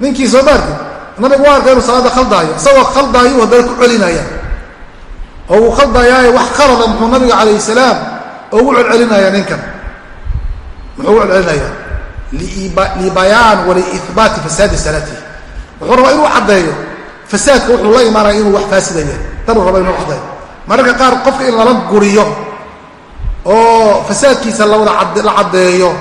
ninkii soo maartay nabigu waa arka inuu salaada khaldaayo. Isagoo khaldaayu haddana ku celinaya oo uu khaldayaaye wax khalada muxuu nabiga calayh salaam ugu celcelinaya ninkan. Muxuu ugu celcelinaya libayaan waliihbaati fasaadi salaatihi. Wuxuu rabaa inuu caddeeyo fasaadka wuxuu la imaanaya inuu wax faasidaya tanuu raba inuu caddeeyo mararka qaar qofka in lala guriyo oo fasaadkiisa lawada la caddeeyo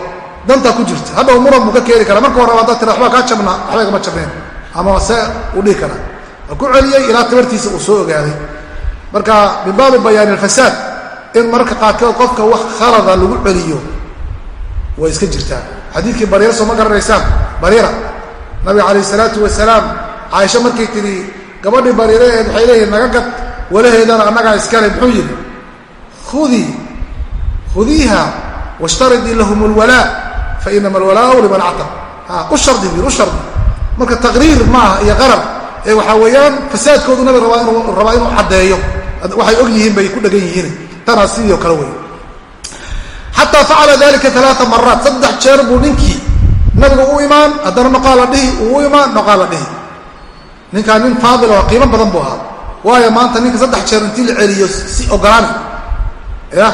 dantaa ku jirta. Hadhow muran buu ka keeni karaa. Marka horeba haddaad tira waxbaa kaa jabnaa waxbay kama jabneen. Ama se uu dhihi karaa. Waa ku celiyey ilaa tabartiisa uu soo ogaaday. Marka min bayaani alfasaad in mararka qaarkood qofka wax khalada lagu celiyo way iska jirtaa. Xadiidkii bariira soo ma garanaysaan? Bariira. Nabiga calayh isalaatu wasalaam caaisho markay tidhi gabadhii bariiraeed waxay leeyihiin naga gad walaheedana annagaa iskale muxuu yidhi khudii khudiiha washtaridii lahum lwalaa fa alwalaau liman actaq u shardi wiil u shardi. Marka taqriir maaha iyo qarar ee waxaa weeyaan fasaadkoodu nabi rabaa inuu caddeeyo. Waxay og yihiin bay ku dhegan yihiin. Tanaa sidii kale wey xataa facala dalika alaaa maraat saddex jeer buu ninkii nabiga u imaan haddana noqaa la dhihi uu u imaan noqaa la dhihi ninkaa nin faadil oo qiimo badan buu ahaa. Waayo maanta ninka saddex jeer intii la celiyo si ogolaani ya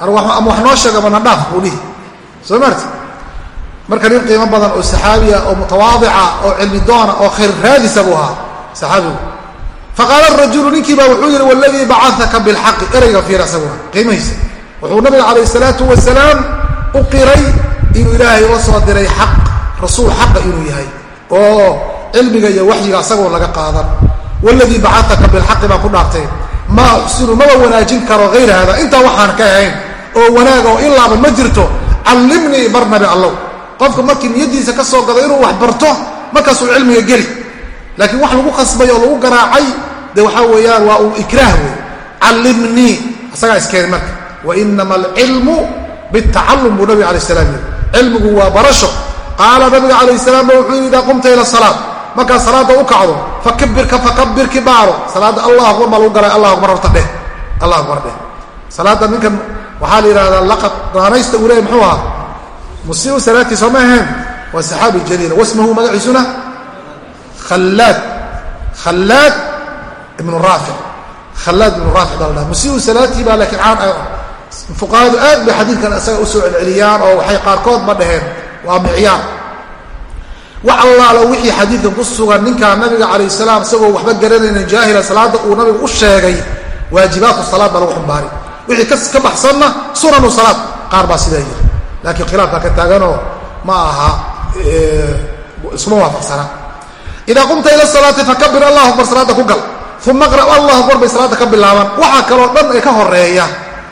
ama wax noo sheega mana dhaaf buu dhihi. Soo maarti marka nin qiimo badan oo saxaabiya oo mutawaadica oo cilmi doona oo khayr raadisa buu ahaa. Saxaabigu faqaala rajulu ninkii baa wuxuu yihi waladii bacataka bilxaqi. Erayga fiira isaguna qiimihiisa. Wuxuu nabiga calayh salaatu wasalaam u qiray inuu ilaahay la soo diray xaq rasuul xaqa inuu yahay. Oo cilmiga iyo waxyiga asagoo laga qaadan. Waladii bacataka bilxaqi baan ku dhaartay maa uxsinu maba wanaajin karo hayr hada intaa waxaan ka ahayn oo wanaaga oo ilaaba ma jirto callimnii bar nabi allow. Qofka markii niyadiisa ka soo gado inuu wax barto markaasuu cilmiga geli. Laakiin wax lagu qasbay oo lagu garaacay de waxaa weeyaan waa uu ikraah wey callimnii isagaa iskeen marka. Wa inama alcilmu bitacallum buu nabig alay slam yiri cilmigu waa barasho. Qaala nabiga calayh salaam ba wuxuu yidhi idaa qumta ila salaad markaad salaadda u kacdo fakabirka fakabir kibaaro salaadda allah akbar baa lagu galay allah akbar horta dheh. Allah akbar dheh. Salaadda ninkan waxaa la yidhahdaa laqad raanaysta uu leey muxuu ahaa? Musiiu salaatii soo ma ahayn? Waa saxaabi jaliila wasmahu magaciisuna? Khallaad. Khallaad ibnu raafic khallaad ibnu raafic baa la dhaha musiiu salaatii baa laakiin caan fuqahadu aad bay xadiidkan isaga u soo celceliyaan oo waxay qaarkoodba dhaheen. Waa micyaar wax allaala wixii xadiidkan ku sugan ninkaa nabiga calayh salaam isagoo waxba garanaynin jaahila salaada uu nabigu u sheegay waajibaatu salaad baa lagu xumbaari. Wixii ka baxsanna sunanu salaad qaar baa sidaa yiri. Laakiin khilaafkaa ka taaganoo ma aha isma waafaqsana. Idaa qumta ila salaati fakabir allahu akbar salaada ku gal. Uma qra allahu akbar bay salaada ka bilaaban. Waxaa kaloo dhan ee ka horreeya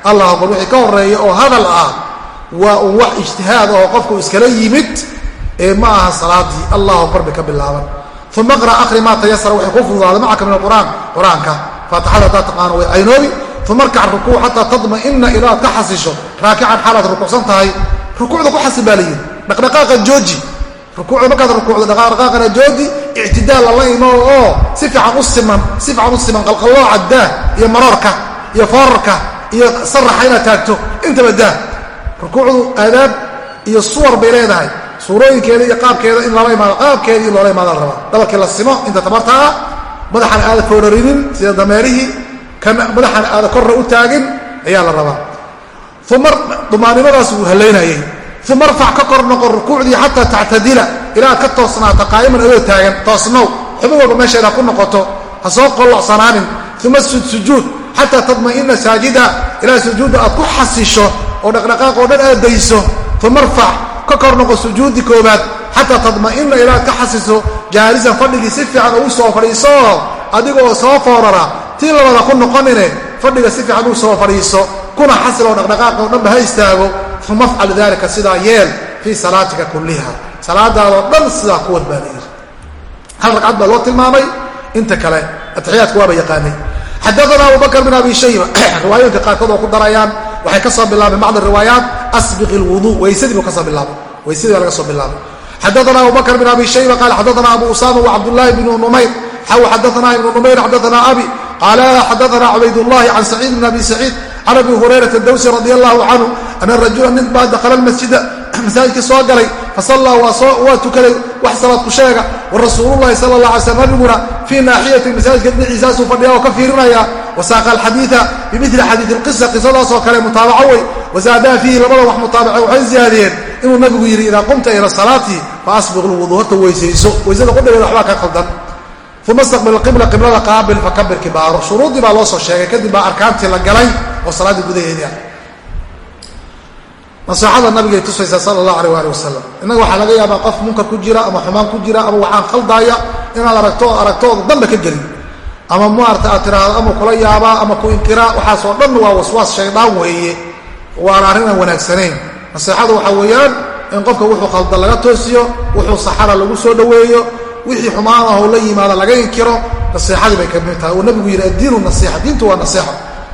allah akbar wixii ka horreeya oo hadal ah waa un wax ijtihaad oo qofku iskala yimid ee ma aha salaadii allahu akbar bay ka bilaaban. Uma qra akhri maa tayasara waxay ku fududaada macaka min alqur'aan qur'aanka. Faatixada haddaad taqaano way caynoobi uma arkac rukuuc xataa tadma'ina ilaad ka xasisho raakican xaalaad rukuucsan tahay rukuucda ku xasil baa layidhi dhaqdhaqaaqa jooji. Rukuucda markaad rukuucdo dhaqdhaqaaqana jooji. Ictidaal lala imo oo si fiican u siman si fiican u siman qalqallooca daah iyo maroorka iyo foorarka iyo saraxa inaad taagto. Intaba daah rukuucdu aadaab iyo suwar bay leedahay suurooyinkeeda iyo qaabkeeda in lala imaado qaabkeeda in loola imaada la rabaa. Dhabarkii la simo inta tabartaa madaxana aada foorarinin sida dameerihii kan madaxana aada korra u taagin ayaa la rabaa. Uma dumaanimadaas wuu halaynayay uma arfac ka kor noqon rukuucdii xataa tactadila ilaa ka toosnaata qaa'iman adoo taagan toosnow. Xubin walba meesheeda ku noqoto ha soo qolocsanaanin uma sud sujuud xataa tadma'ina saajida ilaa sujuudda aad ku xasisho oo dhaqdhaqaaq oo dhan aad dayso. Uma arfac ka kor noqo sujuudi koobaad xataa tadma'ina ilaa ad ka xasiso jaalisan fadhigii si fiican ugu soo fadhiiso adigoo soo foorara tii labada ku noqonine fadhiga si fiican uu soo fadhiiso kuna xasiloo dhaqdhaqaaqa o dhanba ha istaago uma afcal dalika sidaa yeel fii salaatika kulliha. Salaadaadoo dhan sidaa ku wad baa la yidhi. Hal ragcad baa loo tilmaamay inta kale atixiyaadka waaba yaqaanay. Xadaana abu bakr bin abi shayba riwaayooyinka qaarkood oo ku darayaan waxay ka soo bilaabeen bacd riwaayaat asbiq ilwudu weysadii buu ka soo bilaabay weysadii baa laga soo bilaabay. Xadaana abu bakr bin abi shayba qaala xadaana abu usama wacabdullahi bnu numayr xaw xadaana ibnu numayr xadaana abi qaala xadaana cubaydullahi can saciid bn abi saciid can abi hurayrata dawsi radi allahu canhu ana rajula nin baa dakhala masjida masaajidkii soo galay fasallaa waa tukaday wax salaad ku sheega. Wa rasuululahi sala la alay slam nabiguna fii naaxiyati masaajidka dhinaciisaasuu fadhiya oo ka fiirinaya wasaaqa alxadiida bimili xadiidi lqisa qisadaasoo kale mutaabaco wey wazaadaha fiihi labada wax mutaabace waxay ziyaadiyeen inuu nabigu yidhi idaa qumta ila salaati fa asbiq lwuduu horta weysayso. Weysada qudhageeda waxbaa ka qaldan uma istaqbil qibla qiblada qaabil fakabir kibaaro. Shuruuddii baa loo soo sheegay kadib baa arkaantii la galay oo salaaddii gudaheedii ah naseexada nabigay tusaysaa sala allah aleh ali wasalam innaga waxaa laga yaabaa qof munkar ku jira ama xumaan ku jira ama waxaan khaldaaya inaad aragto oo aragtooda danba ka gelin. Ama maarata aad tiraahdo ama kula yaabaa ama ku inkiraa waxaasoo dhan waa waswaas shaydaan weeye. Waana arrin wanaagsanayn. Naseexadu waxaa weeyaan in qofka wuxuu khalda laga toosiyo wuxuu saxara lagu soo dhoweeyo wixii xumaan ahoo la yimaada laga inkiro naseexadii bay ka mid tahay. Uu nabigu yidhi addiinu nasiixa diintu waa nasiixa.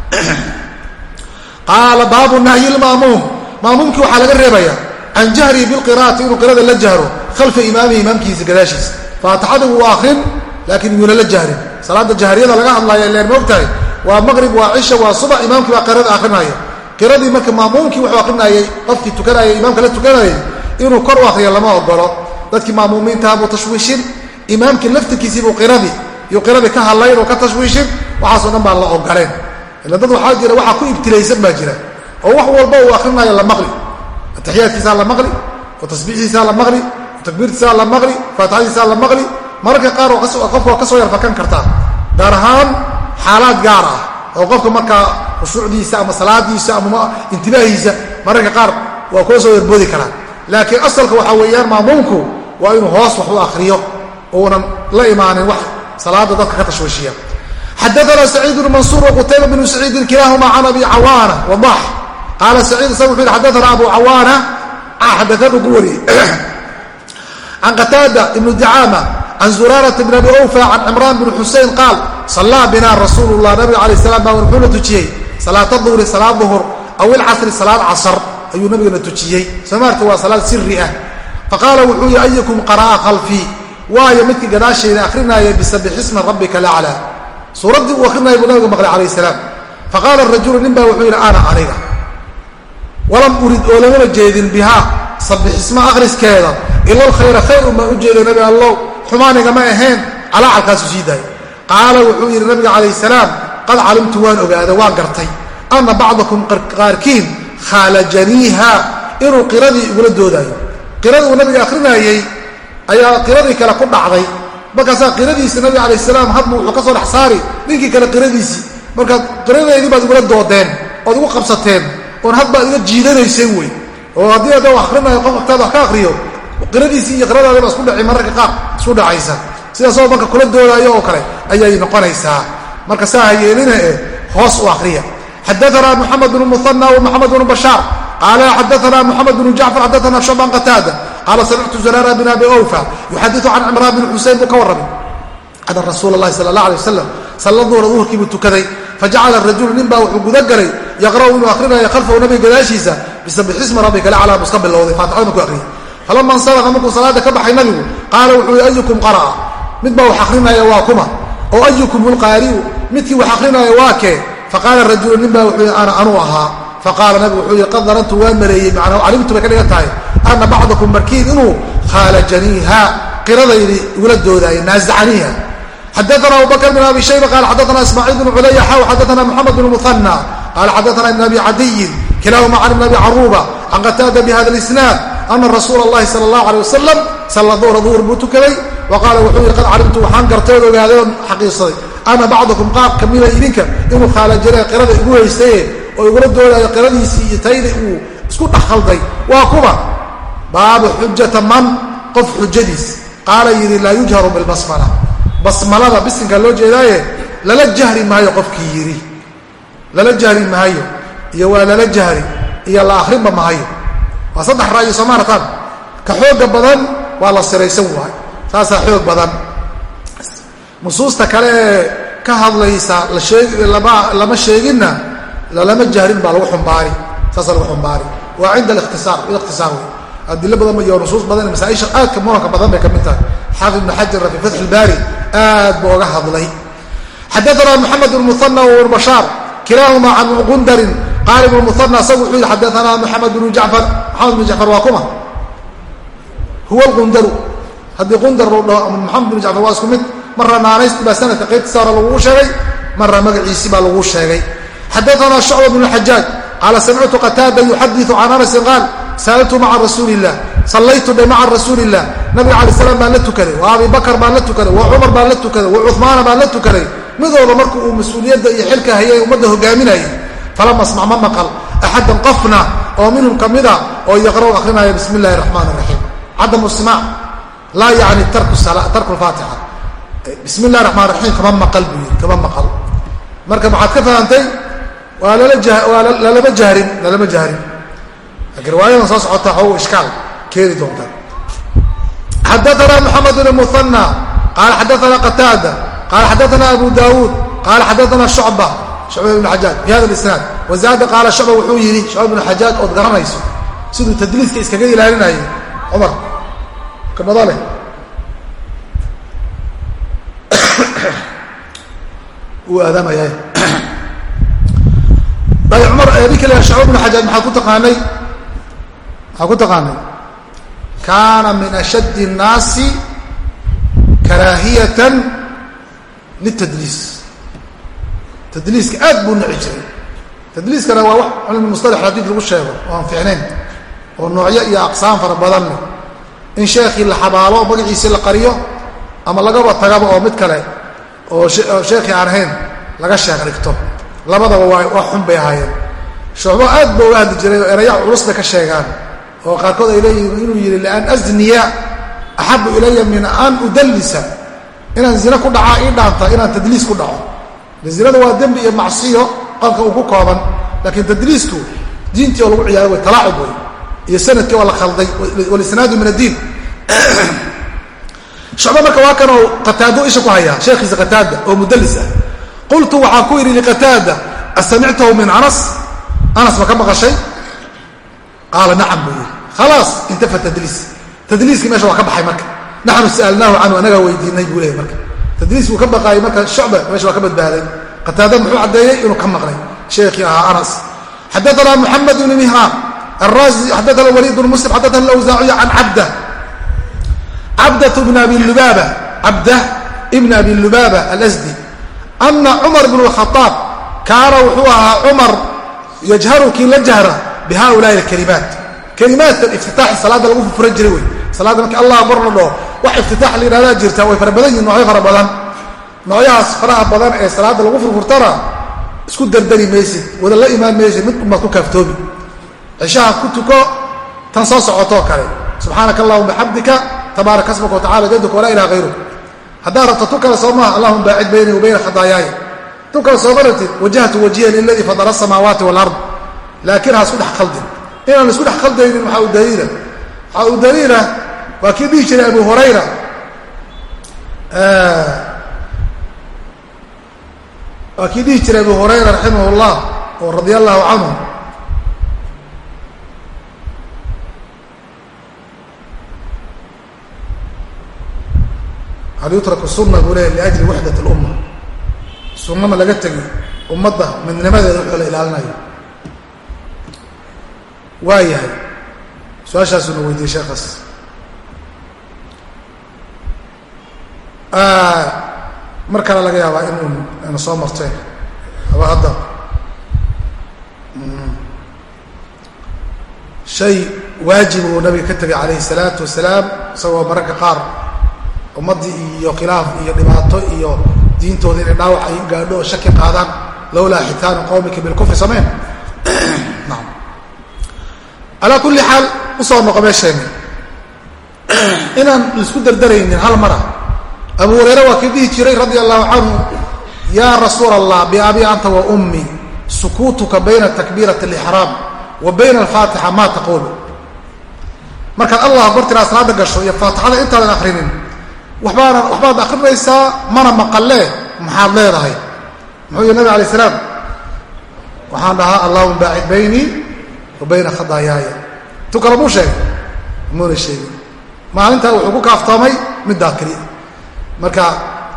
Qaala baabu nahyi lmaamuum maamuumkii waxaa laga reebaya can jahrihi bilqira'ati inuu qirada la jahro khalfa imaamihi imaamkiisa gadaashiisa. Faatixada wuu akrin laakiin yuuna la jahrin. Salaada jahriyada laga hadlaayo ileen moogtahay waa maqrib waa cisha waa subax imaamkii baa qirada akrinaya qiradii marka maamuumkii wuxuu akrinayay qofkii tukanayay imaamka la tukanayay inuu kor u akriyo lama ogolo dadkii maamuumiintaha buu tashwiishin imaamkii laftirkiisiibuu qiradii iyo qiradii ka hadlayn oo ka tashwiishin waxaasoo dhan baan la ogoleen ila dad waxaa jira waxaa ku ibtilaysan baa jira oo wax walba uu akrinaayo la maqli. Atixiyaadkiisaa la maqli tasbiixiisaa la maqli takbiirtiisaa la maqli faatixadiisaa la maqli. Mararka qaar qofka ka soo yarfakan kartaa gaar ahaan xaalaad gaar ah oo qofka markaa khushuucdiisa ama salaadiisa ama intibaahiisa mararka qaar waa kula soo yarboodi karaa laakiin asalka waxaa weeyaan maamuumku waa inuu hoos wax u akriyo uunan la imaanin wax salaada dadka ka tashwiishiya. Xadaana saciid bnu mansuur waqutayba bnu saciidin kilaahuma can abi cawaana wadax qaala saciid isaga wuxuu yihi xadaana abu cawaana xadaanu ku wariyey can qataada ibnu dicaama can zuraarata bn abi awfa can cimraan bn xusein qaal sallaa binaa rasuulu lah nabiga alayh salam baa wuxuuna tujiyey salaata duhri salaad duhur aw ilcasri salaad casar ayuu nabigana tujiyey soo maarta waa salaad siri ah faqaala wuxuu yihi ayukum qara'a khalfii waayo midkii gadaashayda akrinaaya bisabixisma rabbika laclaa suuraddii uu akrinaya buu nabiga maqlay calayh salaam faqaala rajulu nin baa wuxuu yidhi ana aniga walam urid oo lamana jeedin bihaa sabixisma akhriskeeda. Ila alkhayra khayr un baan u jeeday nabi allow xumaanigama ahayn calaacalkaasu sii daaya qaala wuxuu yidhi nabiga calayh salaam qad calimtu waan ogaada waan gartay ana bacdakum qaarkiin khaalajaniiha inuu qiradii igula doodaayo. Qiradii uu nabiga akrinaayey ayaa qiradii kale ku dhacday. Markaasaa qiradiisi nabiga calayh salaam hadbu wuxuu ka soo dhex saari ninkii kale qiradiisii. Markaad qiradeedii baad igula doodeen ood igu qabsateen oon hadbaad iga jiidanayseen wey. Oo haddii ada wax akrinayo qof agtaada wax ka akriyo qiradiisii iyo qiradaadii baa isku dhaci mararka qaar isku dhacaysa. Sidaasoo marka kula doodaayo oo kale ayay noqonaysaa. Marka saa ha yeelina eh hoos u akriya xadaana muxamed bnu muana wmaxamed bnu bashaar qaala xadaana muxamed bnu jacfar xadaana shuban qataada. Qaala samictu zuraara bin abi owfa yuxadiu can cimraan bin xusein buu ka warramay. Ana rasuula lahi sala allah alay wasalam salla duhra duhurkii buu tukaday. Fajacala rajulu nin baa wuxuu gudagalay yaqra'u inuu akhrinayo khalfahu nabiga gadaashiisa bisabixismi rabbika laclaa buu iska bilowday faatixada markuu akhriyay falama insalaqa markuu salaada ka baxay nabigu qaala wuxuu yihi ayukum qara'a? Mid baa wax akhrinaya waa kuma. Oo ayukum lqaari'u midkii wax akhrinaya waa kee? Faqaala rajulu nin baa wuxuu yihi ana anuu ahaa. Faqaala nabigu wuxuu yihi qad danantu waan maleeyey macnaa calimtu bay ka dhigan tahay ana bacdakum markiin inuu khaalajaniiha qiradaydi igula doodaaye naasacaniiha xadaana abubakr bn abi shayba qaala xadaana ismaaciil bn culaya xaw xadaana moxamed bn muhanى qaala xadaana ibn abi cadiyin kilahuma can ibn abi caruuba can qataada bihada اlisnaad ana rasuula اllahi sala اllahu alيه wasalam salla duhra duhur buu tukaday wa qaala wuxuu yihi qad calimtu waxaan gartay ood ogaaday oon xaqiiqsaday ana bacdakum qaar kamida idinka inuu khaalajane qirada igu haystaye oo igula doodaayo qiradiisii iyo tayda uu isku dhex khalday waa kuba baabu xujata man qof xujadiis qaala yidhi laa yujharu bilbasmala basmalada bisinka loo jeedaaye lala jahri maayo qofkii yidhi. Lala jahri maayo iyo waa lala jahri iyo la akhrinba maayo. Waa saddex ra'yi soo maartaan ka xooga badan waa la siraysan waay. Saasaa xoog badan. Nusuusta kale ee ka hadlaysa lama sheeginna lalama jahrin baa lagu xumbaari. Saasa lagu xumbaari. Waa cinda alikhtisaar ikhtisaar wey adilo badan iyo nusuus badan masaaisha aadka muranka badan bay ka mid tahay xaafid ibn xajar fi fatx ilbaari aad buu oga hadlay. Xadaana moxamed bn muana wbn bashaar kilaahuma can gundarin qaala ibn muana isagu wuxuu yihi xadaana moxamed bnu jacfar maxamed bn jacfar waa kuma. Huwa lgundaru haddii gundar loo dhaho ama moxamed bn jacfar waa isku mid marra naanaysti baa sanadka qaybtiisa hore laguu sheegay marra magaciisi baa laguu sheegay. Xadaana shucba bn xajaaj qaala samictu qataada yuxadiu can anasin qaal saaltu maca rasuuli illah sallaytu dhe maca rasuuli illah nabiga alay slam baan la tukaday wa abi baan la tukaday wa cumar baan la tukaday wa cumaana baan la tukaday. Midooda marku uu mas'uuliyadda iyo xilka hayay ummadda hogaaminayay. Falam asmac ma maqal. Axadan qofna oo minhum ka mida oo yaqra'u akrinaya bismi illahi raxmaan raxiim cadam istimaac laa yani tarku lfaatixa bismi illahi raxmaan raxiim kama maqal buu yidhi kama maqal. Marka maxaad ka fahamtay waa lalama jahrin lalama jahrin laakiin riwaayadan soo socota xoogu ishkaal keeni doonta. Xadaana moxamed bn muana qaala xadaana qataada qaala xadaana abu daawuud qaala xadaana shucba shucba ibn xajaaj bi hada isnaad wazaada qaala shucba wuxuu yidhi shucba ibnu xajaaj ood garanayso siduu tadliiska iskaga ilaalinayay cumar kamada leh. Wuu aadaamaya cumar ninka la shucba ibnu xajaaj maxaa ku taqaanay? Maxaa ku taqaanay kaana min ashadd الnaasi karaahiyata litadliis. Tadliiska aad buu naci jiray. Tadliiskana waa wax cilmi musalax hadid lagu sheego oo aan fiicnayn oo noocyo iyo aqsaam fara badan leh. In sheekii la xabaalo magaciisii la qariyo ama lagaba tagaba oo mid kale oo sheekii aan ahayn laga sheeg dhigto labadaba waa xun bay ahaayeen. Shucbo aad ba uga hadli jiray oo eraya culus ka sheegaan oo qaarkood ay leeyihiin inuu yidhi lian azniya axabu ilaya min an udallisa. Inaan zina ku dhacaa ii dhaanta inaan tadliis ku dhaco. Zinada waa dembi iyo macsiyo qofka uu ku kooban laakiin tadliisku diintii oo lagu ciyaaro way talaacub wey iyo sannadkii waa la khalday walisnaadu min addiin. Shucba marka waa kanoo qataado isha ku hayaa sheekhiisa qataada oo mudallis ah qultu waxaan ku idhi liqataada asamictahu min anas. Anas ma ka maqashay qaala nacam buu yidhi. Khalaas intafa tadliis. Tadliiskii meesha waa ka baxay marka. Naxnu sa'alnaahu canhu annagaa weydiinay buu leeyahy marka. Tadliis wuu ka baqaayay marka shucba meesha waa ka badbaaday. Qataada muxuu caddeeyey inuu ka maqlay. Sheekhii ahaa anas. Xadaanaa muxamed bnu mihraam araazi xadaana waliid bnu muslim xadaana lawsaaciy can cabda. Cabdatu bna abi lubaaba cabda ibn abi lubaaba alasdi. Ana cumar bn khaaab kaana wuxuu ahaa cumar yajharu kii la jahra bi haulaai kalimaat kalimaadkan iftitaaxa salaadda lagu furfuran jiray wey salaadda marka allah marna dhoo wax iftitaax la yidhahdaa jirta way fara badan yihiin noocyo fara badan noocyahaas faraha badan ee salaadda lagu furfurtana isku dardari maysid wada la imaan maysid mid unbaad ku kaaftoomi cishaha ku tuko tan soo socotoo kale subxaanaka allahuma bixamdika tabaarak asmaka wa tacala jadduka walaa ilaha hayruk haddaad rabto tu kale soo maaha allahuma baacid bayni wa bayna khadaayaaya tu kale soo maratid wajahtu wajiha liladii fadara asamaawaati waalard laakiin ha isku dhex khaldin. Inaan isku dhex khaldaynin waxaa u daliila. Waxaa u daliila waa kii dhihi jiray abu hurayra. Waa kii dhihi jiray abu hurayra raximah اllah oo radia allahu canhu hal yutraku suna buu leeya liajli waxdat اlumma sunama laga tegi ummadda midnimadeeda wuxuu la ilaalinayo waa yahay. Su'aashaasuna weydiiyey sheekaas mar kale laga yaabaa inuu ayna soo marteen. Aba hadda. Shay waajib uu nabiga ka tegay calayhi الsalaatu wasalaam isagoo mararka qaar ummaddii iyo khilaaf iyo dhibaato iyo diintooda inay dhaawac ay gaadho oo shaki qaadaan lowlaa xitaanu qowmika bilkufri sameen calaa kulli xaal u soo noqo meesheeni inaan la isku dardaraynin hal mara abu hurayre waa kii dhihi jiray radia allahu canhu yaa rasuula allah biabi anta wa ummi sukuutuka bayna takbiirati alixraam wa bayna alfaatixa maa taquulu markaad allah akbar tiraa salaada gasho iyo faatixada intaadan akrinin waxbaana waxbaad akrinaysaa mana maqalee maxaad leedahay. Muxuu yihi nabig alay salaam waxaan dhahaa allahuma baacid baynii bayna khadaayaaya tu kale muu sheegay muuna sheegin maalintaa wuxuu ku kaaftoomay middaa keliya marka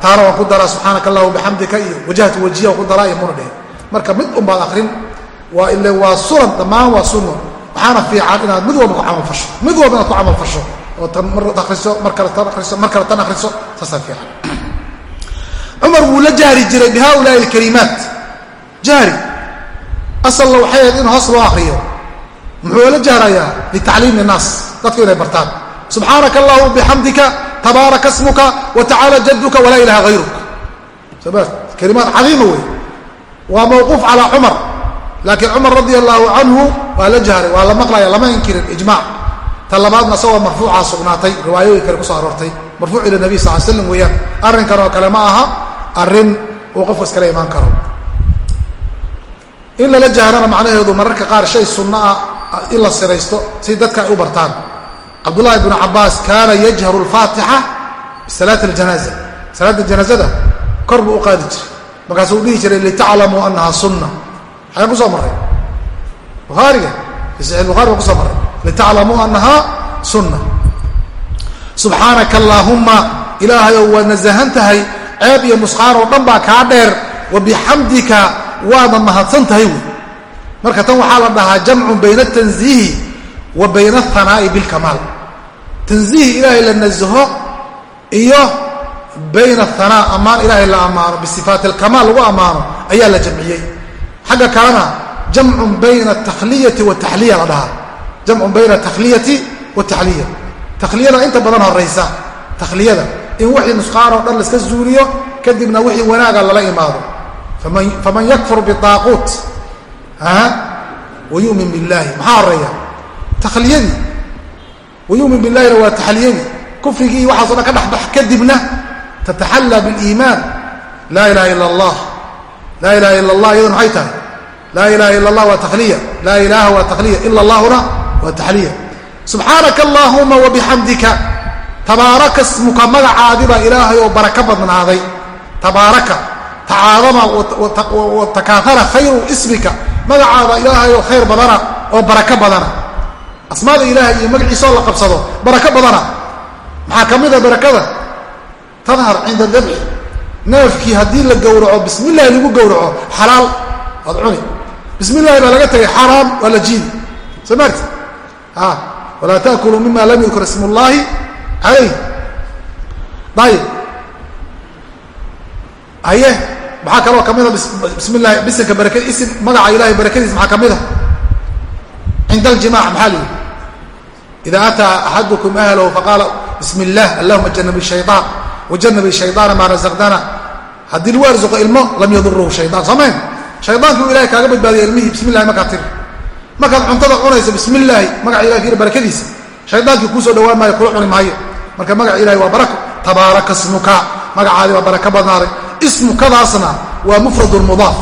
taana waan ku daraa subxaanaka allahuma bixamdika iyo wajahtu wajiya waan ku daraa iyo muna dheh. Marka mid un baad akrin waa ile waa sunan dhammaan waa sunno waxaana fiican inaad mid walba ku camalfasho mid walba inaad ku camalfasho oo tan mar akriso mar kale tan akriso mar kale tan akriso saasaa fiican. Cumar wuu la jahri jiray bi haulaai alkalimaat jahri asalna waxay ahayd in hoos loo akriyo muxuu la jahrayaa litacliimi innaas dadku inay bartaan. Subxaanaka allahuma bixamdika tabaaraka smuka wa tacaala jadduka walaa ilaha hayruk kalimaad cadiima wey waa mawquuf calaa cumar laakiin cumar radia allahu canhu waa la jahray waa la maqlaya lama inkirin ijmac ta isagoo marfuucaa sugnaatay riwaayooyin kale ku soo aroortay. Marfuuc ila nabiy sal slam weeyaan. Arrinkan oo kale ma aha arrin uu qofku iskala imaan karo. In lala jahrana macnaheedu mararka qaar shay sunno ah in la siraysto si dadka ay u bartaan. Cabdullahi bnu cabaas kaana yajharu alfaatixa bisalaati aljanaaza. Salaadda janaazada kor buu u qaadi jiray. Markaasuu dhihi jiray litaclamuu anaha sunna. Xagaan ku soo marray bukhaariga fi saxi bukhari baan ku soo marray litaclamuu anaha sunna. Subxaanaka allaahumma ilaahayow waad nasahan tahay ceeb iyo nusqaan oo dhan baa kaa dheer wa bixamdika waadna mahadsan tahay wey marka tan waxaa la dhahaa jamcun bayna atanziihi wa bayna ahanaa'i bilkamaal tanziih ilaahay la nasaho iyo bayna ahanaa ammaan ilaahay la ammaano bisifaati alkamaal lagu ammaano ayaa la jamciyey. Xagga kalena jamcun bayna atakliyati wataxliya la dhahaa. Jamcun bayna atakliyati wataxliya takhliyada inta badan horaysa takhliyada in wixii nusqaan oo dhan laska zuuliyo kadibna wixii wanaaga lala imaado. Faman yakfur biaaquut wa yumin billahi maxaa horreeya takhliyadii wa yumin billahina waa taxliyadii kufrigii waxaaso dhan ka dhexbax kadibna tataxallaa biliimaan laa ilaha ila allah laa ilaha ila allah iyada maxay tahay laa ilaha ila allah waa takhliya laa ilaha waa takhliya ila allahuna waa taxliya subxaanaka allaahuma wabixamdika tabaaraka smuka magacaadibaa ilaahay oo baraka badnaaday tabaaraka tacaadama watakaahara khayru ismika magacaada ilaahay oo khayr badana oo barako badana. Asmaada ilaahay iyo magaciisaoo la qabsado barako badana. Maxaa ka mida barakada? Tadhar cinda dabxi neefkii haddii la gowraco bismillahi lagu gowraco xalaal. Waad cuni. Bismillahi baa laga tagay xaraam waa la jiidi. Soo maarti a walaa taakuluu mima lam yukra ism ullaahi calayh ayib haye maxaa kaloo kamida bismillahi bisinka baraka isim magaca ilahay barakadiis maxaa kamida cinda aljimac maxaa la yihi ida ataa axadukum ahlahu faqaala bismi illah allahuma janabi shayaan wajanab shayطaana maa razaqtana. Haddii lagu arsuqo ilmo lam yaduruhu shayaan samayn shaydaanku ilahay kaaga badbaadiya ilmihii bismi llahi markaad tiri markaad cuntada cunayso bismi illaahi magaca ilahi fiir barakadiisa shaydaankii kuusoo dhawaan maayo kula cuni maayo. Marka magaca ilahi waa barako. Tabaaraka smuka magacaadi waa barako badnaaday ismukadaasna waa mufrad mudaaf.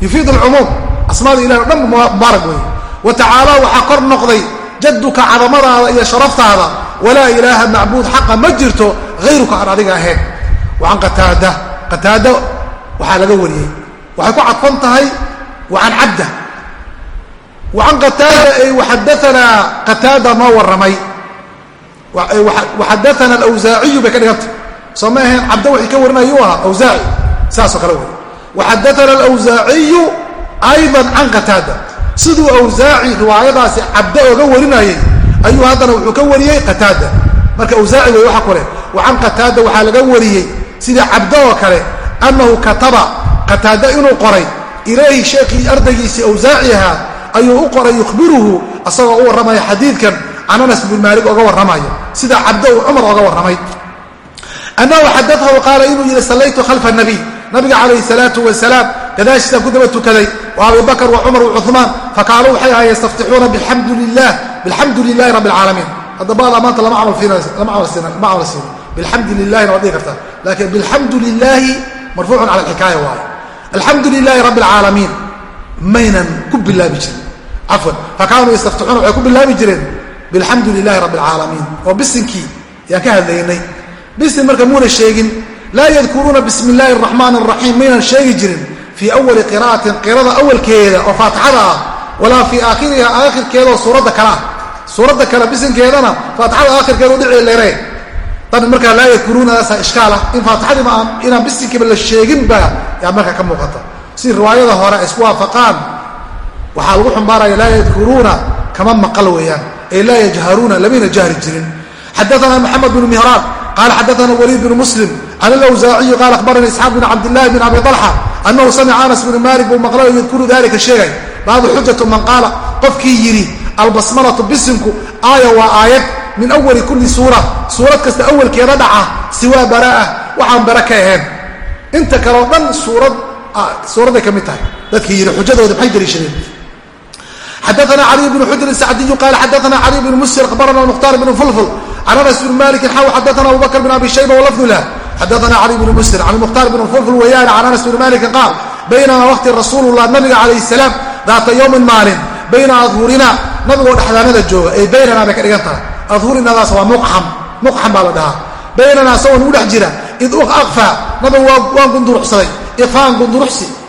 Yufiid alcumuum asmaada ilahi o dhan mubaarak weeye. Wa tacaala waxaa kor noqday jadduka cadamadaada iyo sharaftaada walaa ilaaha macbuud xaqa ma jirto hayruka aan adiga ahayn. Waan qataada qataada waxaa laga wariyey. Waxay ku cadfan tahay waan cabda. Waan qataada ay waxadaanaa noo warramay. Waxadaana alawsaaciyu bay ka dhigantah soo ma ahayn cabda wixii ka warinaya u ahaa awsaaci saasoo kale wey waxadaana alawsaaciyu aydan can qataada. Siduu awsaaci riwaayadaasi cabda oga warinayay ayuu haddana wuxuu ka wariyey qataada. Marka awsaaci wey waxa kule wa can qataada waxaa laga wariyey sida cabda oo kale annahu kataba qataada inuu qoray. Ilayhi sheekhii ardaygiisii awsaaci ahaa ayuu u qoray yukhbiruhu asagoo u warramaya xadiidkan can anas bin maalik oga warramayo. Sida cabda uu cumar oga warramay annahu xadaahu qaala inuu yidhi sallaytu khalfa nabiy nabiga calayhi salaatu wasalaam gadaashiisaan ku daba tukaday wa abi bakr wa cumar wa cumaan fakaaluu waxay ahaa yastaftixuuna bilxamdu lilahi rabbi alcaalamiin hadda baadaa maanta lama camal siino bilxamdi lilahina waad dhihi kartaa laakiin bilxamdu lilaahi marfuucun cala alxikaaya waayo alxamdu lilahi rabbi alcaalamiin maynan ku bilaabi jirin cafwan fakaanuu yastaftixuuna waxay ku bilaabi jireen bilxamdu lilahi rabbi alcaalamiin oo bisinkii yaan ka hadlaynay bisin marka muuna sheegin laa yadkuruuna bismi illaahi araxmaan araxiim maynan sheegi jirin fii awali qira'atin qirada awalkeeda oo faatixada ah walaa fii aakhiriha aakhirkeedaoo suuradda kale ah. Suuradda kale bisinkeedana faatixada aakhirkeeda udhici leere. Tan markaa laa yadkuruunadaasa ishkaal ah in faatixadiiba aan inaan bisinkiiba la sheeginba yaa markaa ka muuqata. Si riwaayada hore isku waafaqaan waxaa lagu xumbaaraya laa yadkuruuna kama maqal weeyaan ay laa yajharuuna lamayna jahri jirin. Xadaana maxamed bnu mihraan qaala xadaana waliid bnu muslim can alawsaaciyi qaala akhbarani isxaaq bn cabdillahi bn abi alxa anahu samica anas bnu malik buu maqlayo yadkuru dalika sheegay baabu xujatu man qaala qofkii yidhi albasmalatu bisinku aaya waa aayad min awali kulli suura suurad kasta awalkeeda dhaca siwaa baraa'ah waxaan bara ka ahayn inta kaleo dhan suurad suuradday ka mid tahay dadkii yidhi xujadooda maxay daliishadeen xadaana caliy bnu xujrin sacdiyu qaala xadaana cali bnu musir akhbarana mukhtaar bnu fulful can anas bn malikin xaw xadaana abu bakr bn abi shayba walafdu lah xadaana cali bnu musir can mukhtaar bn fulful weeyaan can anas bn malikin qaal baynama waqti rasuulullah nabiga calayh salaam daata yowmin maalin bayna adhuurina nabigoo dhexdaanada jooga ee baynanaa bay ka dhigan tahay adhuurinadaas waa muqxam muqxam baa la dhahaa baynanaa isagoon ugu dhex jira id akfaa nabigu waan gunduruxsaday ifaan gunduruxsi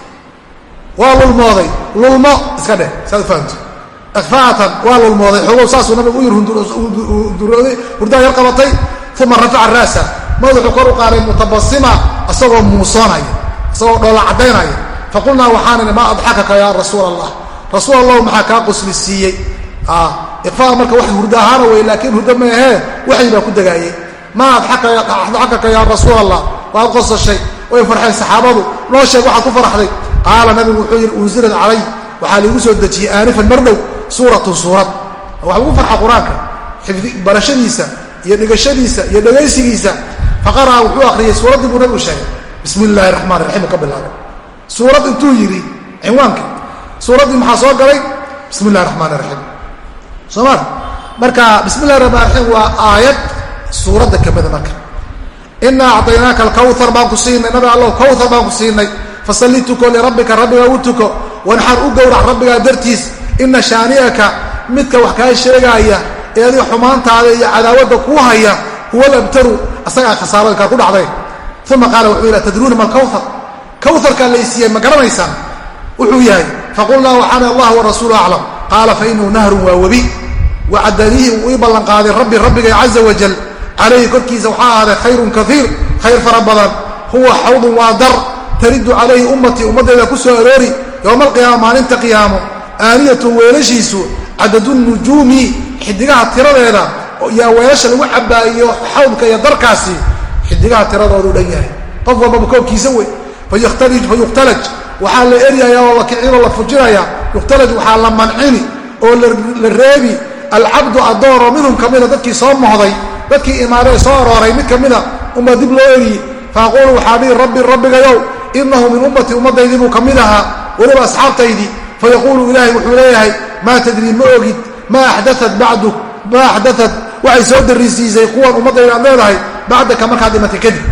waa lulmooday. Lulmo iska dheh saad fahamto akfaatan waa lulmooday. Xoogow saasuu nabigu u yar hundurooday hurdaa yar qabatay uma rafaca raasa madaxuu kor u qaaday mutabasima isagoo muusoonaya isagoo dhoola caddaynaya faqulnaa waxaan idhi maa adxakaka yaa rasuul allah rasuul allahu maxaa kaa qosli siiyey? Iqfaa marka wax hurdo ahaana wey laakiin hurdo ma ahee waxay baa ku degaayey maa adxakaka yaa rasuul allah waad qosashay way farxeen saxaabadu. Noo sheeg waxaad ku faraxday qaala nabigu wuxuu yidhi unsilad calay. Waxaa laigu soo dejiyey aanifan mar dhow suuratun suurad. Wax lagu farxa qur'aanka barashadiisa iyo dhigashadiisa iyo dhegaysigiisa faqara'a wuxuu akhriyey suuraddii buu nabigu sheegay. Bismi illaahi raxmaan raxiim ka bilaabay. Suurad intuu yidhi cinwaanka suuraddii maxaa soo galay? Bismi illahi raxmaan raxiim soomaa marka bismi illahi raxmaan raxiim waa aayad suuradda kamida marka. Inaa acdaynaaka alkawar baan ku siinay nabi allow kawar baan ku siinay fasalli tuko lirabbika rabbiga u tuko wanxar u gowrac rabbigaa dartiis ina shaani'aka midka wax kaa sheegaaya ee xumaantaada iyo cadaawadda kuu haya huwa labtaru asagaa khasaarada kaa ku dhacday uma qaala wuxuu yidhi tadruuna ma alkawar kawharkaa laysiiyey ma garanaysaan wuxuu yahay faqulnaa waxaana allah warasuulu aclam qaala fa nahrun waa webi wacadanihi uu ii ballanqaaday rabbi rabbigay caza wajal calayhi korkiisa waxaa ahaaday khayrun kaiir khayr fara badan huwa xawdun waa dar taridu calayhi ummatii ummaddeeda ku soo aroori yowma alqiyaama maalinta qiyaamo aaniyatun weelashiisu cadadu nujuumi xidigaha tiradeeda yaa weelasha lagu cabaayo xawdka iyo darkaasi xidigaha tiradoodu dhan yahay. Qof walbaba koobkiisa wey. Fayukhtalaj waxaa la eryaya oo la kicin oo la fujinaya. Yukhtalaj waxaa la mancini oo la reebi. Alcabdu addoon oo minhum kamida dadkii soo mohday dadkii imaadee soo arooray mid kamida unbaa dib loo eryi faaquulu waxaa dhihi rabbi rabbigayow inahu min ummatii ummaddaydii buu ka mid ahaa weliba asxaabtaydii fayaquulu ilaahay wuxuu leeyahay maa tadrii ma ogid maa axdaat bacduk maa axdaat waxay soo darisiisay kuwan ummaddayda aad leedahay bacdaka markaad dhimatay kadib.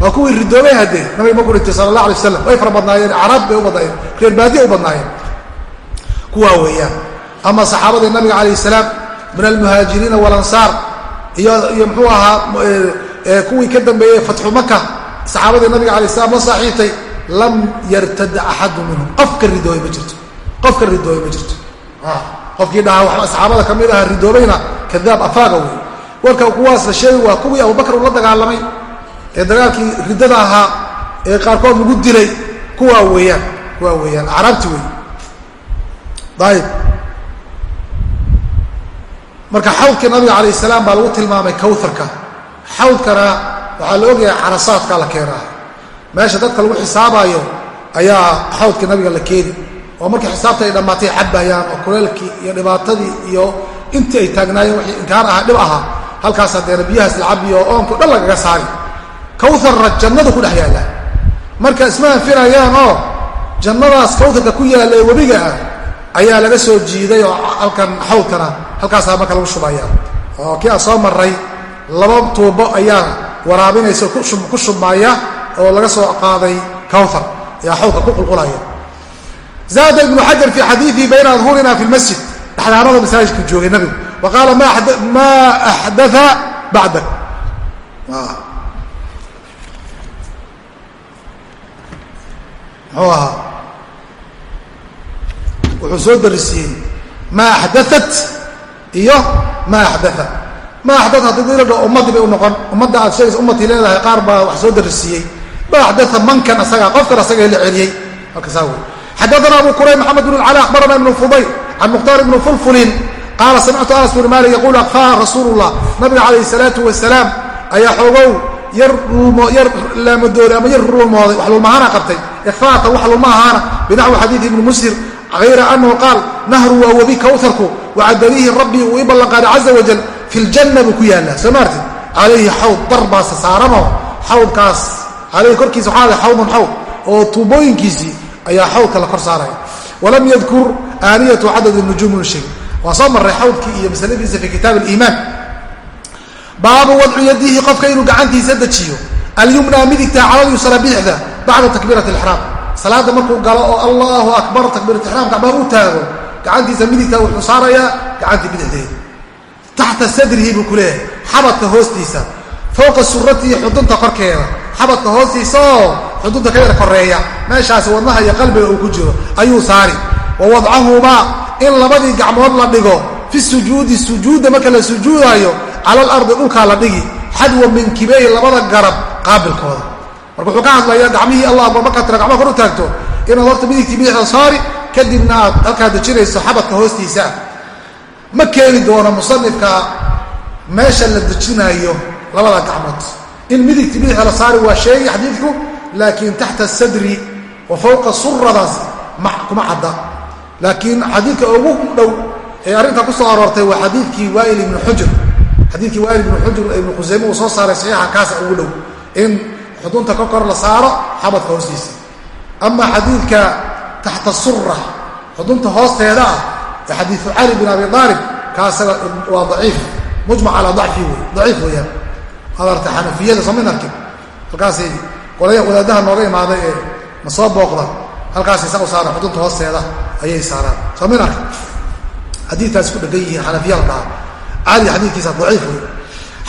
Waa kuwii ridoobay haddee nabiga markuu dhintay sala allah alay wasalam way fara badnaayeen acraab bay u badnaayeen reer baadiya u badnaayeen. Kuwaa weeyaan. Ama saxaabadii nabiga calayh salaam min almuhaajiriina walansaar iyo ka dambeeyey saxaabadii nabiga alay slam la saaxiibtay lam yartada axadu minhum. Qof ka ridooy ma jirto. Qof ka ridooy ma jirto. Qofkii dhahaa saxaabada ka mid aha ridoobayna kadaab afaaga wey warka kuwaas la sheegi waa kuwii abubakar uu la dagaalamay ee dagaalkii riddada ahaa ee qaarkood lagu dilay. Kuwaa weeyaan kuwaa weeyaan. Acraabti wey ayib marka xawdkii nabiga calayh salaam baa lagu tilmaamay kawharka xawdkana waxaa la ogyahay carasaadka la keenaa meesha dadka lagu xisaabaayo ayaa xawdkii nabiga la keeni. Oo markii xisaabta ay dhammaatay xabbayaan oo kuleelkii iyo dhibaatadii iyo intii ay taagnaayeen wixii inkaan aha dhib ahaa halkaas hadeena biyahaas la cabiyo oo oonkao dhan lagaga saari. Kawharna jannadu ku dhex yaalla. Marka isma anfinayaan oo jannadaas kawharka ku yaalla ee webiga ah ayaa laga soo jiiday oo halkan xawdkana halkaasaa marka lagu shubaya oo kii aan soo maray laba tuubo ayaa waraabinaysa ku shubmaya oo laga soo qaaday kawthar ayaa xawdka ku qulqulaya. Zaada ibnu xajar fii xadiiii bayna adhurina fi lmasjid dhexdaanada masaajidku joogay nabigu. Wa qaala maa axdaa bacdak. Muxuu ahaa? Wuxuu soo darisiiyey maa axdaat iyo maa axdaa maa axdaa haddii ila dho ummaddii bay u noqon. Ummadda aad sheegaysa ummatii leedahay qaar baa wax soo darisiiyey maa axdaa mankan asaga qofkan asaga la celiyey. Halkasaa wey xadaana abu kurayb maxamed bn cala akhbarana ibnu fudayl can mukhtaar ibni fulfulin qaala samictu anas bn maalik yaquul akfaha rasuulu llah nabiga calayh salaatu wasalaam ayaa xoogow yar yar laamadooday ama yar lulmooday wax lulmahaana qabtay. Ikfaatan wax lulma ahaana binaxwi xadiidi ibni musir hayra anahu qaal nahru waa webi kawharku wacadaliihi rabbii uu ii ballanqaaday caza wajal fi ljanna buu ku yaallaa soo maarti calayhi xawd darbaasa saaranoo xawdkaas calayhi korkiisa waxaa ada xawdun xawd oo tuubooyinkiisii ayaa xawdka la kor saaraya. Walam yadkur aaniyatu cadad nujuum shay waa soo marray xawdkii iyo masaladiisa fi kitaab aliimaan. Baabu wadcu yadihi qofka inuu gacantiisa dejiyo. Alyumna midigta cala lyusra bidixda bacda takbiirat alixraam salaada markuu galo oo allahu akbar takbiiratixraamka baa u taago gacantiisa midigta wuxuu saarayaa gacantii bidixdeeda taxta sadrihi buu ku leeyahay. Xabadka hoostiisa fowqa suratihi xudunta korkeeda. Xabadka hoostiisa oo xudunta ka yar koreeya meeshaasi wadnaha iyo qalbiga uu ku jiro ayuu saari. Wa wadcahumaa in labadii gacmood la dhigo. Fi sujuudi sujuudda marka la sujuudaayo cala alardi dhulkaa la dhigi. Xadwa min kibeey labada garab qaabilkooda. Marka wuxuu ka hadlayaa gacmihii allah akbar markaad tira gacmaha kor u taagto inaad horta midigtii bidixda saari kadibna aad halkaa dejinayso xabadka hoostiisa ma keeni doono musanifka meesha la dejinaayo labada gacmood. In midigtii bidixda la saari waa sheegi xadiidku laakiin taxta sadri wa fowqa suradaas kuma cadda. Laakiin xadiidka ugu dhow ee arrinta ku soo aroortay waa xadiidkii waail ibnu xujr xadiidkii waail ibnu xujr ibnu khusayme uu soo saaray saxiixa kaasa ugu dhow. In xudunta ka kor la saaro xabadka hoostiisa. Ama xadiidka taxta sura xudunta hoosteeda ah ee xadiidu cali bin abi aalib kaasaga waa daciif mujmac calaa dacfi wey daciif weeyaan. Adarta xanafiyada soo min arkin. Halkaasay qolaya wadaadaha nooga imaaday ee ma soo booqda halkaasay sa u saaraan xudunta hoosteeda ayay saaraan. Soo min arkin. Xadiikaas ku dhegan yihiin xanafiya la dhahaa cali xadiikiisa daciif wey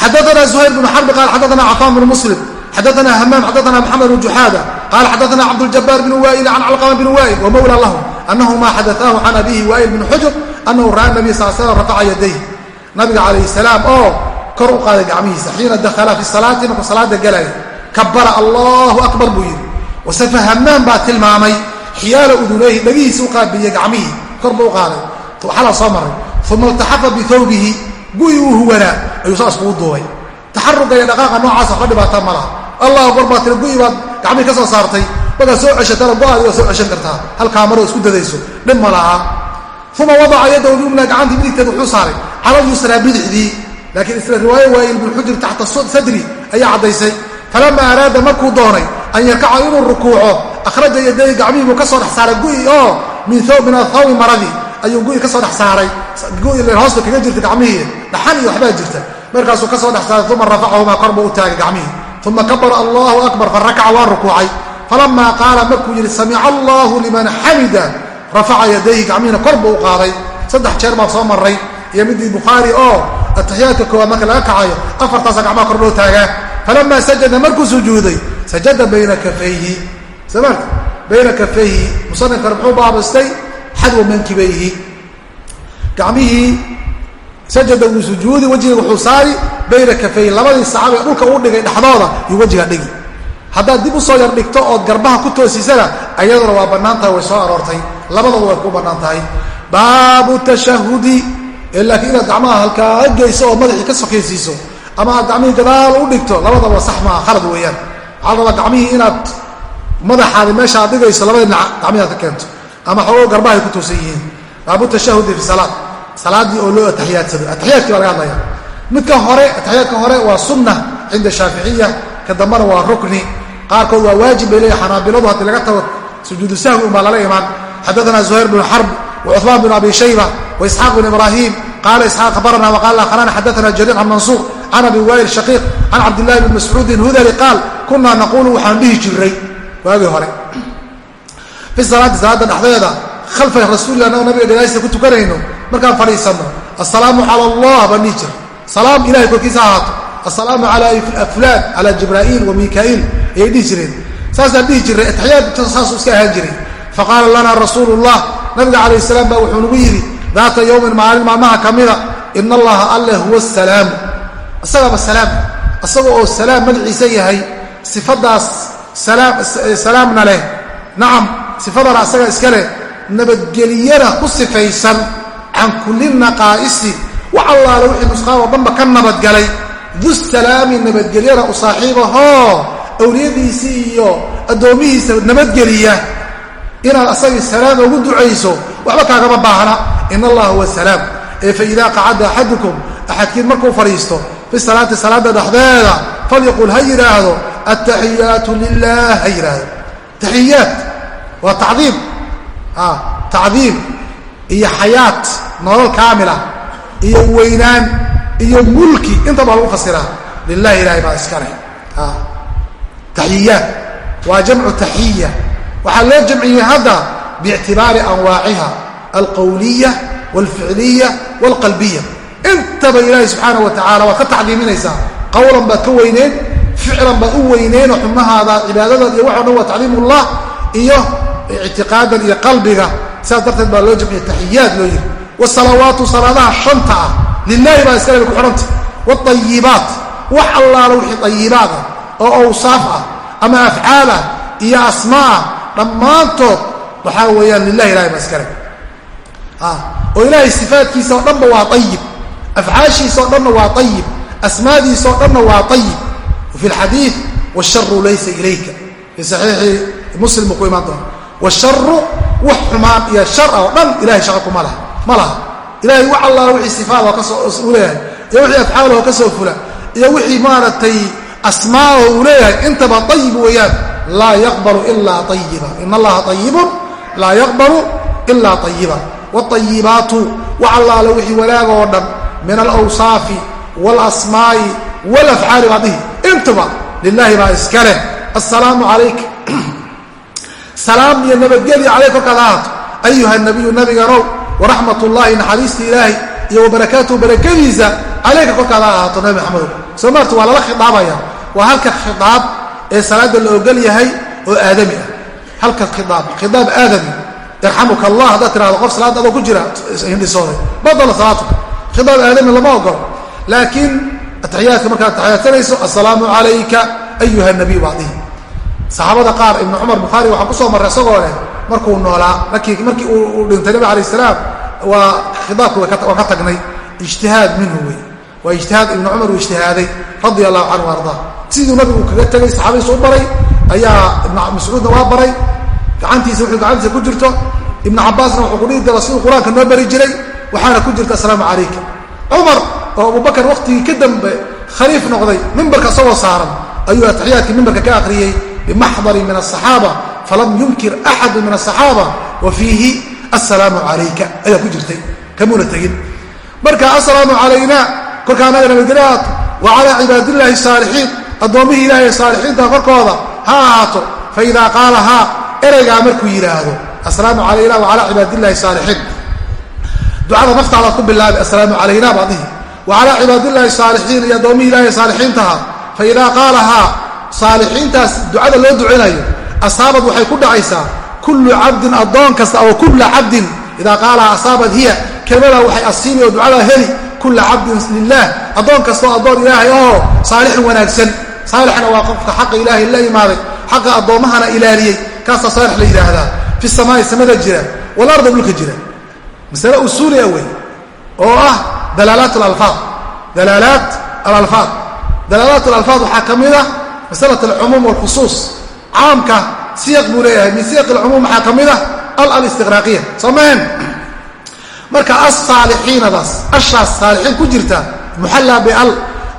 xadaana zuhayr bnu xarbi qaal xadaana cafaan bnu muslim xadaana hamaam xadaana maxamed bn juxaada qaala xadaana cabduljabaar bn waa'il can calqama bn waa'il wamawla lahu anahuma xadaahu can abihi waa'il bn xujr anahu ra'a nabiy sal slam rafaca yaday nabiga calayhi salaam oo kor u qaaday gacmihiisa xiina dakhala fi salaati markuu salaada galaya kabara allahu akbar buu yidhi wasafa hamaan baa tilmaamay xiyaala udunayhi dhagihiisi u qaabiyey gacmihii kor buu u qaaday xala soo maray uma iltaxafa bihawbihi gu'i uu huwanaa ayuu saas kugu duubay taxaruga iyo dhaqaaqa noocaas waxba dhibaata ma laha allah akbar baa tiri gu'i baad gacmihii ka soo saartay markaad soo ceshatana go'aadi waa soo ceshan kartaa. Halkaa maroo isku dadayso. Dhib ma laha. Uma wadaca yadahu lyumna gacantii midigteed wuxuu saaray. Cala lyusraa bidixdii. Laakiin isla riwaayo waayil bn xujr taxta sadri ayaa caddaysay. Falama araada markuu doonay an yarkaca inuu rukuuco akhraja yaday gacmihii buu ka soo dhex saaray gu'i oo min athawbi maradii ayuu gu'i ka soo dhex saaray. Gu'i hoosta kaga jirta gacmihii. Dhaxan iyo waxbaa jirta. Markaasuu ka soo dhex saaray uma rafacahumaa kor buu u taagay gacmihii. Uma kabara allahu akbar farakaca waa rukuucay falamaa qaala markuu yidhi samica allahu liman xamida rafaca yadayhi gacmihiina kor buu u qaaday saddex jeer baan soo maray iyo midii bukhaari oo atixiyaadka koowaad marka laga kacayo afartaasa gacmaha kor loo taagaa falamaa sajada markuu sujuuday sajada bayna kafayhi samarta bayna kafayhi musanifkana muxuu baabastay xadwa mankibayhi gacmihii sajada wuu sujuudi wejiga wuxuu saari bayna kafayhi labadii saxaabee dhulka uu dhigay dhexdooda iyo wejiga dhigi haddaad dib u soo yar dhigto ood garbaha ku toosisana ayaduna waa bannaan tahay way soo aroortay. Labadaba way ku bannaan tahay. Baabu tashahudi laakiin inaad gacmaha halkaa geyso oo madaxii ka sokaysiiso ama aad gacmihii gadaal u dhigto labadaba sax maaha khalad weeyaan. Waxaa gacmihii inaad madaxaadi meesha aad dhigayso labada dhinac gacmihii aad ka keento ama xoogo garbahay ku toosan yihiin. Baabu tashahudi fi salaad. Salaadii oo loo atixiyaadsado atixiyaadkii baa laga hadlaya midka hore atixiyaadka hore waa sunna cinda shaaficiya ka dambana waa rukni. Qaarkood waa waajib bay leeyihiin xanaabiladu haddii laga tago sujuudu sahwi unbaa lala imaan. Xaddaana zuhayr bnu xarb wacuثmaan bn abi shayba waisxaaq bn ibrahim qaala isxaaq abarana waqaala akhrana xaddaana jariir can mansuur can abi waayil shaqiiq can cabdillahi bni mascuudin hudali qaal kunaa naquulu waxaan dhihi jiray waagii hore. Fi salaati salaada dhexdeeda khalfa rasuulilah anagoo nabiga dhegaysta ku tukanayno markaan fadhiisanno assalaamu cala allah baan dhihi jira salaam ilahay korkiisa ahaato asalaamu cala fulaan cala jibraa'iil wa mikaa'iil ayay dhihi jireen. Saasaan dhihi jiray atxiyaad saasuu iska ahaan jiray. Faqaala lana rasuulu llah nabiga calayh salaam baa wuxuu nagu yidhi daata yowmin maalin maalmaha ka mida ina allaha alle huwa salaamu isagaba salaam isaga oo salaam magaciisa yahay sifadaas salaamna leh. Nacam sifadana asaga iska leh. Nabadgeliyana ku sifaysan can kulli naqaa'isi wax allaale wixii nusqaan oo dhanba ka nabadgalay du salaami nabadgelyana u saaxiibahoo awliyadiisii iyo addoomihiisa nabadgeliya. Inaad asagii salaam ugu ducayso waxba kaagama baahna. In allaha huwa salaam. Ee faidaa qacada axadukum axadkiin markuu fadhiisto fi salaati salaada dhexdeeda falyaqul ha yidhaahdo attaxiyaatu lilah ha yidhaahdo taxiyaat waa tacdiim. Tacdiim iyo xayaat nolol kaamila iyo weynaan iyo mulki intaba lagu fasiraa lilahi ilahay baa iska leh. Taxiyaat waa jamcu taxiya. Waxaa loo jamciyey hadda biictibaari anwaaciha alqawliya walficliya walqalbiya. Intaba ilaahay subxaana wa tacala waad ka tacdiiminaysaa qawlan baad ka weyneen ficlan baad u weyneen oo xubnahaada cibaadadan iyo waxo dhan waa tacdiimullah iyo ictiqaadan iyo qalbiga. Sidaas darteed baa loo jamciya taxiyaad loo yiri wasalawaatu salaadaha shanta ah lilahi baa iskale ku xidhanta waayibaat wax allaala wixii ayibaad ah oo awsaaf ah ama afcaal ah iyo asmaa ah dhammaantood waxaa weeyaan lilahi ilahay baa iskale oo ilaahay sifaadkiisa oo dhanba waa ayib afcaashiisa oo dhanna waa ayib asmaadiisa oo dhanna waa ayib fi lxadiid wsharu laysa ilayka fii saxiixi muslim imaan doona washaru wax xumaan iyo shar oo dhan ilahay shaqa kuma laha ma laha ilahay wax allaala wixii sifaadoo ka soo leeyahay iyo wixii afcaalahoo ka soo fula iyo wixii maaragtay asmaaho uu leeyahay intaba ayib weeyaan laa yaqbalu ilaa ayiba in allaha ayibun laa yaqbalu ilaa ayiba waayibaatu wax allaale wixii wanaag oo dhan min alawsaafi waalasmaa'i walafcaali baa dhihi. Intuba lilaahi baa iska leh. Assalaamu calayk salaam iyo nabadgelya calayk korkaad ahaato ayuha nabiyu nabiganow waraxmat ullaahi naxariista ilaahay iyo wabarakaatuhu barakadiisa calayka korkaad ha ahaato nabi maxamedow soo maarta waa lala khidaabaya waa halka khidaab ee salaada la ogol yahay oo aadami ah. Halka khiaab khiaab aadami. Yarxamuka allah haddaad tirahdo qof salaad adoo ku jira hindhisooday badala salaatuka khidaab aadami lama ogolo laakiin ataxiyaadka markaad taxiyaatanayso assalaamu calayka ayuha nabiy baadihi saxaabada qaar ibnu cumar bukhaari waxaa ku soo marray isagoo leh markuu noolaa markii uu dhintay nabi alayh salaam waa khidaabki waan ka tagnay. Ijtihaad minhu wey waa ijtihaad ibnu cumar uu ijtihaaday radia allahu canhu ardaa siduu nabigu kaga tegay saxaabadiisa u baray ayaa ibnu mascuudna waa baray. Gacantiisa wuxuu gacantiisa ku jirto. Ibnu cabaasna wuxuu kudhihi dara siduu qur'aanka noo bari jiray waxaana ku jirta assalaamu calayka cumar oo abubakar waktigii ka dambe khaliif noqday mimbarka isagoo saaran ayuu atixiyaadkii mimbarka ka akhriyey bimaxdari min asaxaaba falam yunkir axadu min asaxaaba wa fiihi assalaamu calayka. Ayaa ku jirtay kamuuna tegin. Marka assalaamu calayna korkaa naga nabadgelyaad wa calaa cibaadillaahi saalixiin addoommihii ilahay saalixiinta korkooda ha ahaato fa idaa qaala haa ereygaa markuu yidhaahdo assalaamu calayna wa calaa cibaadillahi saalixiin. Ducada naftaadaad ku bilaabi assalaamu calayna baad dhihi wa calaa cibaadillaahi saalixiin iyo addoommihii ilahay saalixiintaha fa idaa qaalahaa saalixiintaas ducada loo ducinayo asaabad waxay ku dhacaysaa kullu cabdin addoon kasta oo kulla cabdin. Idaa qaalaha asaabad hiya kelmadaa waxay asiibi oo ducadaa heli kulla cabdin lilah addoon kastaoo addoon ilaahay oo saalixin wanaagsan. Saalixna waa qofka xaqa ilaahay la imaaday xaqa addoommahana ilaaliyey kaasaa saalix la yidhaahdaa. Fi samaai samada jira walarda dhulka jira. Masale usuuli ah wey oo ah dalaalaat alalfaad. Dalaalaat alalfaad. Dalaalaat alalfaad waxaa ka mid ah masalat alcumuum walkhusuus caamka siyaq buu leeyahay min siyaq alcumuum waxaa ka mid ah al alistiqraaqiya soo mahen marka assaalixiinadaas ashaas saalixiin ku jirta muxallaa bial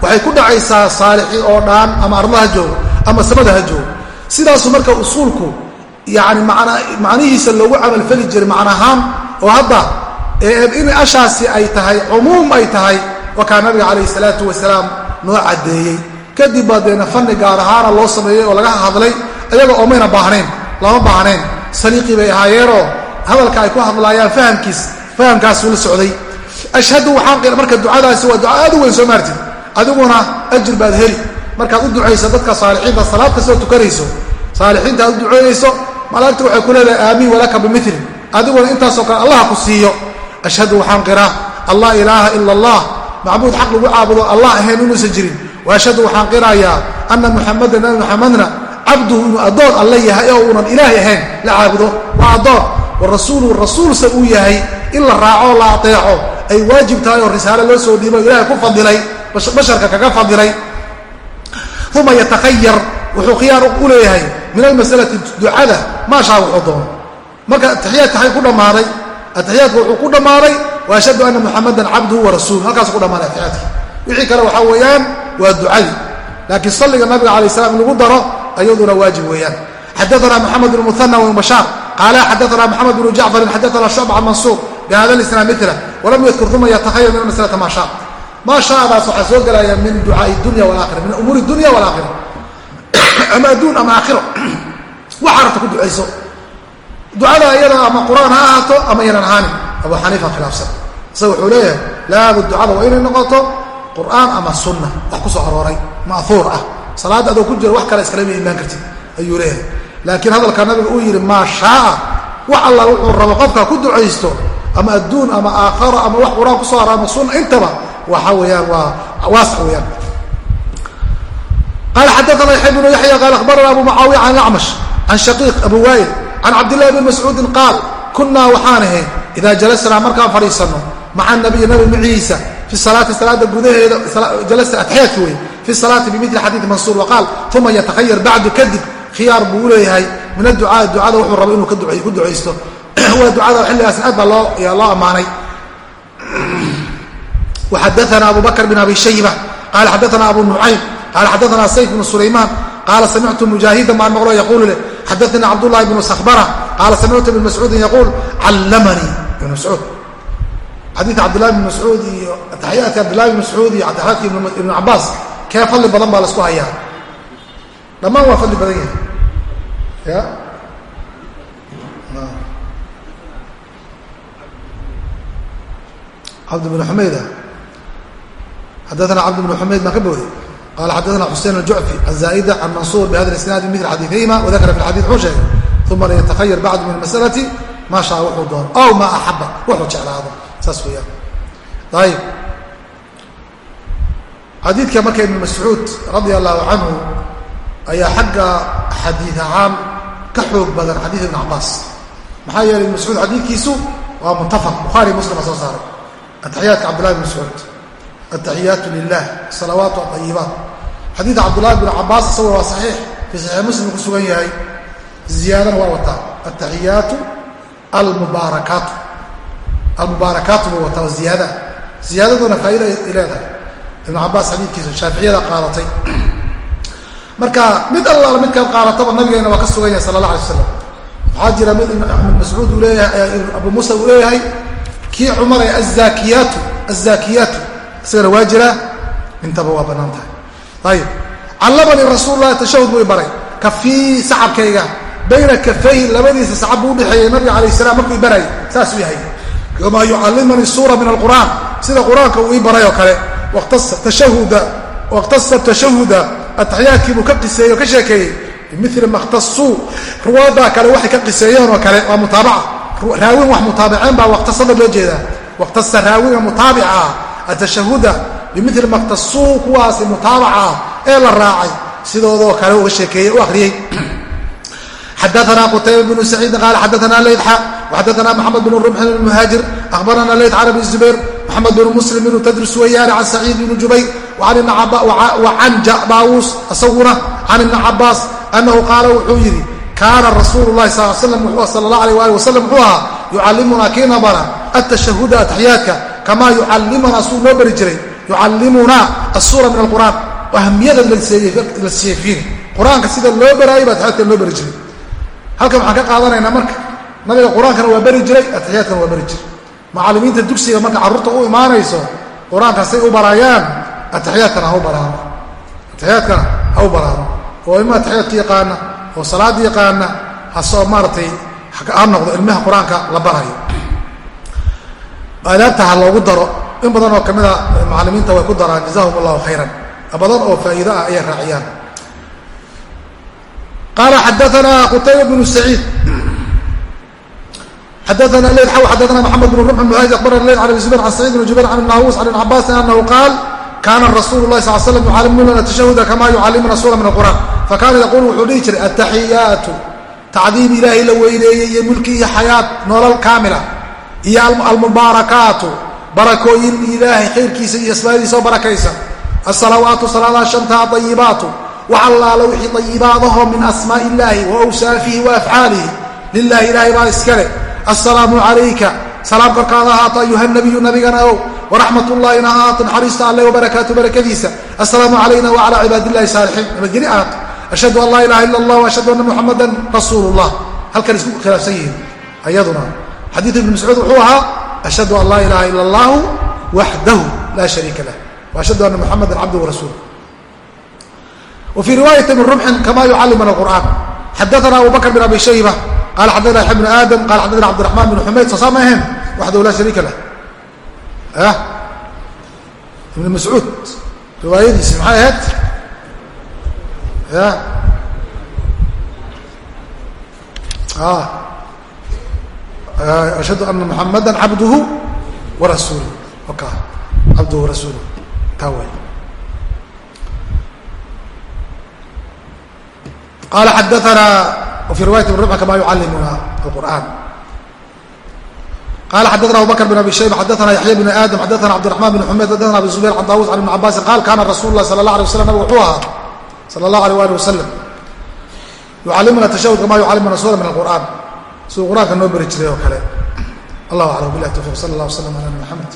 waxay ku dhacaysaa saalixiin oo dhaan ama ardaha joogo ama samada ha joogo sidaasu marka usuulku yani macnihiisa loogu camalfali jiray macnahaan oo hadda in ashaasi ay tahay cumuum ay tahay wakaa nabiga calayhi salaatu wasalaam noo caddeeyey. Kadib baa deena fanni gaar ahaana loo sameeyey oo laga hadlay iyaga oo mayna baahnayn lama baahnayn saliiqii bay ahaayeenoo hadalka ay ku hadlaayaan fahamkiis fahamkaasuu la socday. Ashhadu waxaan marka ducadaasi waa duca aad u weyn soo maartid. Adiguna ajir baad heli. Markaad u ducayso dadka saalixiinta salaad kastoo tukanayso saalixiinta aad u ducaynayso malaa'igtu waxay ku leedahay aamiin walaka bimilin adiguna intaasoo kale allah ku siiyo. Ashhadu waxaan qiraa allah ilaaha ila allah macbuud xaq lagu caabudo allah ahayn inuusan jirin. Wa ashhadu waxaan qirayaa ana muxamadan nabi muxamedna cabduhu inuu addoon alle yahay oo uunan ilaahay ahayn la caabudo waa addoon. Wa rasuulse uu yahay in la raaco la ateeco ay waajib tahay oo risaale loo soo dhiibo ilahay ku fadilay basharka kaga fadilay. Uma yatakhayar wuxuu khiyaar u leeyahay min almasalati ducada maashaa wuxuu doono marka atixiyaadka xay ku dhammaaday atixiyaadka wuxuu ku dhammaaday wa ana muxamadan cabduhu wa rasuul halkaasu ku dhammaaday atixiyaadka wixii kale waxaa weeyaan waa ducadii. Laakiin salliga nabiga alay slam lagu daro ayaduna waajib weeyaan. Xadaana moxamed bn muhana wbn bashaar. Qaala xadaana moxamed bnu jacfarin xadaana shucba mansuur. Bihada lisnaad mila walam yadkur uma yatakhayar min maslata maa sha maa shaadaas waxaa soo gelaya min ducaai dunya walakhira min umuuri dunya walaakhira ama adduun ama aakhiro. Waxa rabta ku ducayso. Ducada iyada ama qur'aan ha ahaato ama yanan ahaanin. Abu xaniifa khilaafsan. Isaga wuxuu leeyahay laabud ducada waa inay noqoto qur'aan ama sunna wax ku soo arooray. Ma'huur ah salaadda adoo ku jiro wax kale iskalama imaan kartid? Ayuu leeyahay. Laakiin hadalka nabiga uu yidhi maa shaaa wax alla wuxuu rabo qofka ku ducaysto ama adduun ama aakharo ama wax qur'aan ku soo aro ama sunna intaba waxa weeyaan waa waasix weeyaan. Qala xadaana yaxya bnu yaxya qaala akhbarana abu mucaawiya can acmash can shaqiiq abu waayil can cabdillahi bni mascuudin qaal kunnaa waxaan ahayn idaa jalasnaa markaan fadhiisanno maca nabiyi nabi maciisa fi salaati salaada gudaheeda jalasta atxiyaadki wey fi salaati bimili xadiidi mansuur waqaal uma yatakhayar bacdu kadib khiyaar buu u leeyahay min adducaa ducada wuxuu rabo inuu ku ducaysto waa ducada xilligaas aad baa loo ammaanay waxadaana abu bakr bn abi shayba qaala xadaana abu nucaym qaala xadaana sayf bnu sulaymaan qaala samictu mujaahidan baan maqlo yaquulu leh xadaana cabdullahi bnu sakhbara qaala samictu ibn mascuudin yaquul callamanii ibn mascuud xadiidka cabdillahi bn mascuud iyo ataxiyaadka cabdillahi bn mascuud iyo ataxiyaadka ibnu cabaas kee fadli badan baa la isku hayaa? Dhammaan waa fadli badan yahay. Ya? Cabd bn xumayda xadaana cabd bn xumayd baan ka booday. Qala xadaana xusein aljucfi azaa'ida can mansuur bihada isnaadi mil xadiiayhima wadakara fi xadii wuxuu sheegay uma layatakhayar bacdu min masalati maa shaa wuxuu doono aw maa axaba wuxuu jeclaado saas weeyaan. Ayib xadiidka marka ibn mascuud radia allahu canhu ayaa xagga xadiid ahaan ka xoog badan xadiid ibn cabaas maxaa yeelay ibn mascuud xadiidkiisu waa muttafaq bukhaari muslima soo saaray. Ataxiyaadka cabdullahi bn mascuud ataxiyaatu lilah salawaatu ayibaat xadiidka cabdullahi bn cabaas isagoo waa saxiix fii saxiix muslim ku sugan yahay ziyaadana waa wataa. Ataxiyaatu almubaarakaatu. Almubaarakaatu buu wataa ziyaada. Ziyaadaduna faa'iida ay leedahay ibn cabaas xadiidkiisa shaaficiyada qaadatay. Marka mid allaala midkaad qaadataba nabigeena waa ka sugan yahay sala allah alay waslam waxaa jira mid ibn mascuud uu leeyahay abu muusa uu leeyahay. Kii cumar ee azaakiyaatu azaakiyaatu isagana waa jiraa intaba waa bannaan tahay. Ayib. Callamanii rasuul lahi tashahud buu baray. Kafii sacabkayga bayna kafayhi labadiisa sacab buu udhexeeyey nabiga alayh salam markuu i barayay saasuu yahay. Kamaa yucallimanii suura min alqur'aan. Sida qur'aanka uu ii baray oo kale waqtasa tashahuda ataxiyaadkiibuu ka qiseeyey oo ka sheekeeyey bimili ma khtasuu ruwaadaa kale waxay ka qiseeyeen oo kale waa mutaabaca raawin wax mutaabaceen baa waqtasada loo jeedaa waqtasa raawiga mutaabica ah atashahuda bimili ma khtasuu kuwaasi mutaabaca ee la raacay sidoodoo kale uga sheekeeyey u akhriyey maxamed bn muslim bnu tadrus weyaane can saciid bni jubayr wacan daawuus isaguna can ibni cabaas anahu qaala wuxuu yidhi kaana rasuulu lahi sal allah alيh ali wasalam wuxuu ahaa yucallimunaa kiina bara atashahuda ataxiyaadka kamaa yucallimunaa suu noo bari jiray yucallimunaa asuura min alqur'aan ahmiyada la fiiri. Qur'aanka sida loo baraayay ba ataxiyaadka loo bari jiray. Halkan waxaan ka qaadanaynaa marka nabiga qur'aankana waa beri jiray atixiyaadkana waa beri jiray macallimiinta dugsiga marka carruurta u imaanayso qur'aanka say u baraayaan atixiyaadkana ha u baraano atixiyaadkana ha u baraano oo ilmaha atixiyaadka yaqaana oo salaada yaqaana hasoo maaratay ha noqdo ilmaha qur'aanka la barayo. Aadaabta ha loogu daro in badan oo kamida macallimiinta way ku daraan jazahum allahu khayran badan oo faa'iido ah ayay raaciyaan. Qala xadaana qutayba bnu saciid xadaana leyd xaw xadaana maxamed bn rumx muhaajir akbarana leyd can abi zubayr can saciid bn jubayr can ibn awus can ibn cabaasin anahu qaal kaana rasuulu lahi sal slam yucallimuna tashahuda kama yucallimuna suura min alqur'an fakana yaquulu wuxuu dhihi jiray ataxiyaatu tacdiim ilaahay la weyneeyey iyo mulki iyo xayaat nolol kaamila iyo almubaarakaatu barakooyin ilaahay khayrkiisa iyo asmaadiisa oo barakaysa asalawaatu salaadaha shantaa ayibaatu wax allaala wixii ayibaadaho min asmaa illaahi wa awsaafihi wa afcaalihi lilahi ilaahay baa iskale assalaamu calayka. Salaam korkaada ahaato ayuha nabiyu nabigana ow. Waraxmat ullahina ahaato naxariista alle wabarakaatu barakadiisa. Assalaamu calayna wacalaa cibaadillahi saalixiin. Nabadgeli ahaato ashhadu an laa ilaha ila allah ashhadu anna muxamadan rasuulu halkan isku khilaafsan yihiin ayaduna. Xadiidu ibni mascuud wuxuu ahaa ashhadu an laa ilaha ila allahu waxdahu laa shariika lah wa ashhadu anna muxamadan cabduhu rasuul wfي riwaayati bn rumxin kama yucallimuna qur'aan xadaana abu bakr bn abi shayba qala xadana yaxya bn aadam qala xadana cabdiraxmaan bn xumayd soosaa ma ahayn waxdahu laa shariika lah ibn mascuud riwaayadiisi maxay ahayd ya ashhadu ana muxamada cabduhu warasuuluh ka cabduhu warasuuluh taa way qaala xadaanaa wafii riwayati ibn rubc kamaa yucallimuna alqur'aan qaala xadaana abubakr bn abi shayba xadaana yaxya bn aadam xadaana cabdiraxman bn xumayd xadaana abi zubayr can daawuud can ibn cabaasin qaal kaana rasul lah sala la alay waslam nabig wuxuu ahaa sala allah alay waalih wasalam yucallimuna tashahud kamaa yucallimuna suura min alqur'aan siduu qur'aanka noo beri jiray oo kale allahu aclam bilah tawfiq sala allah waslam ala nabi maxamed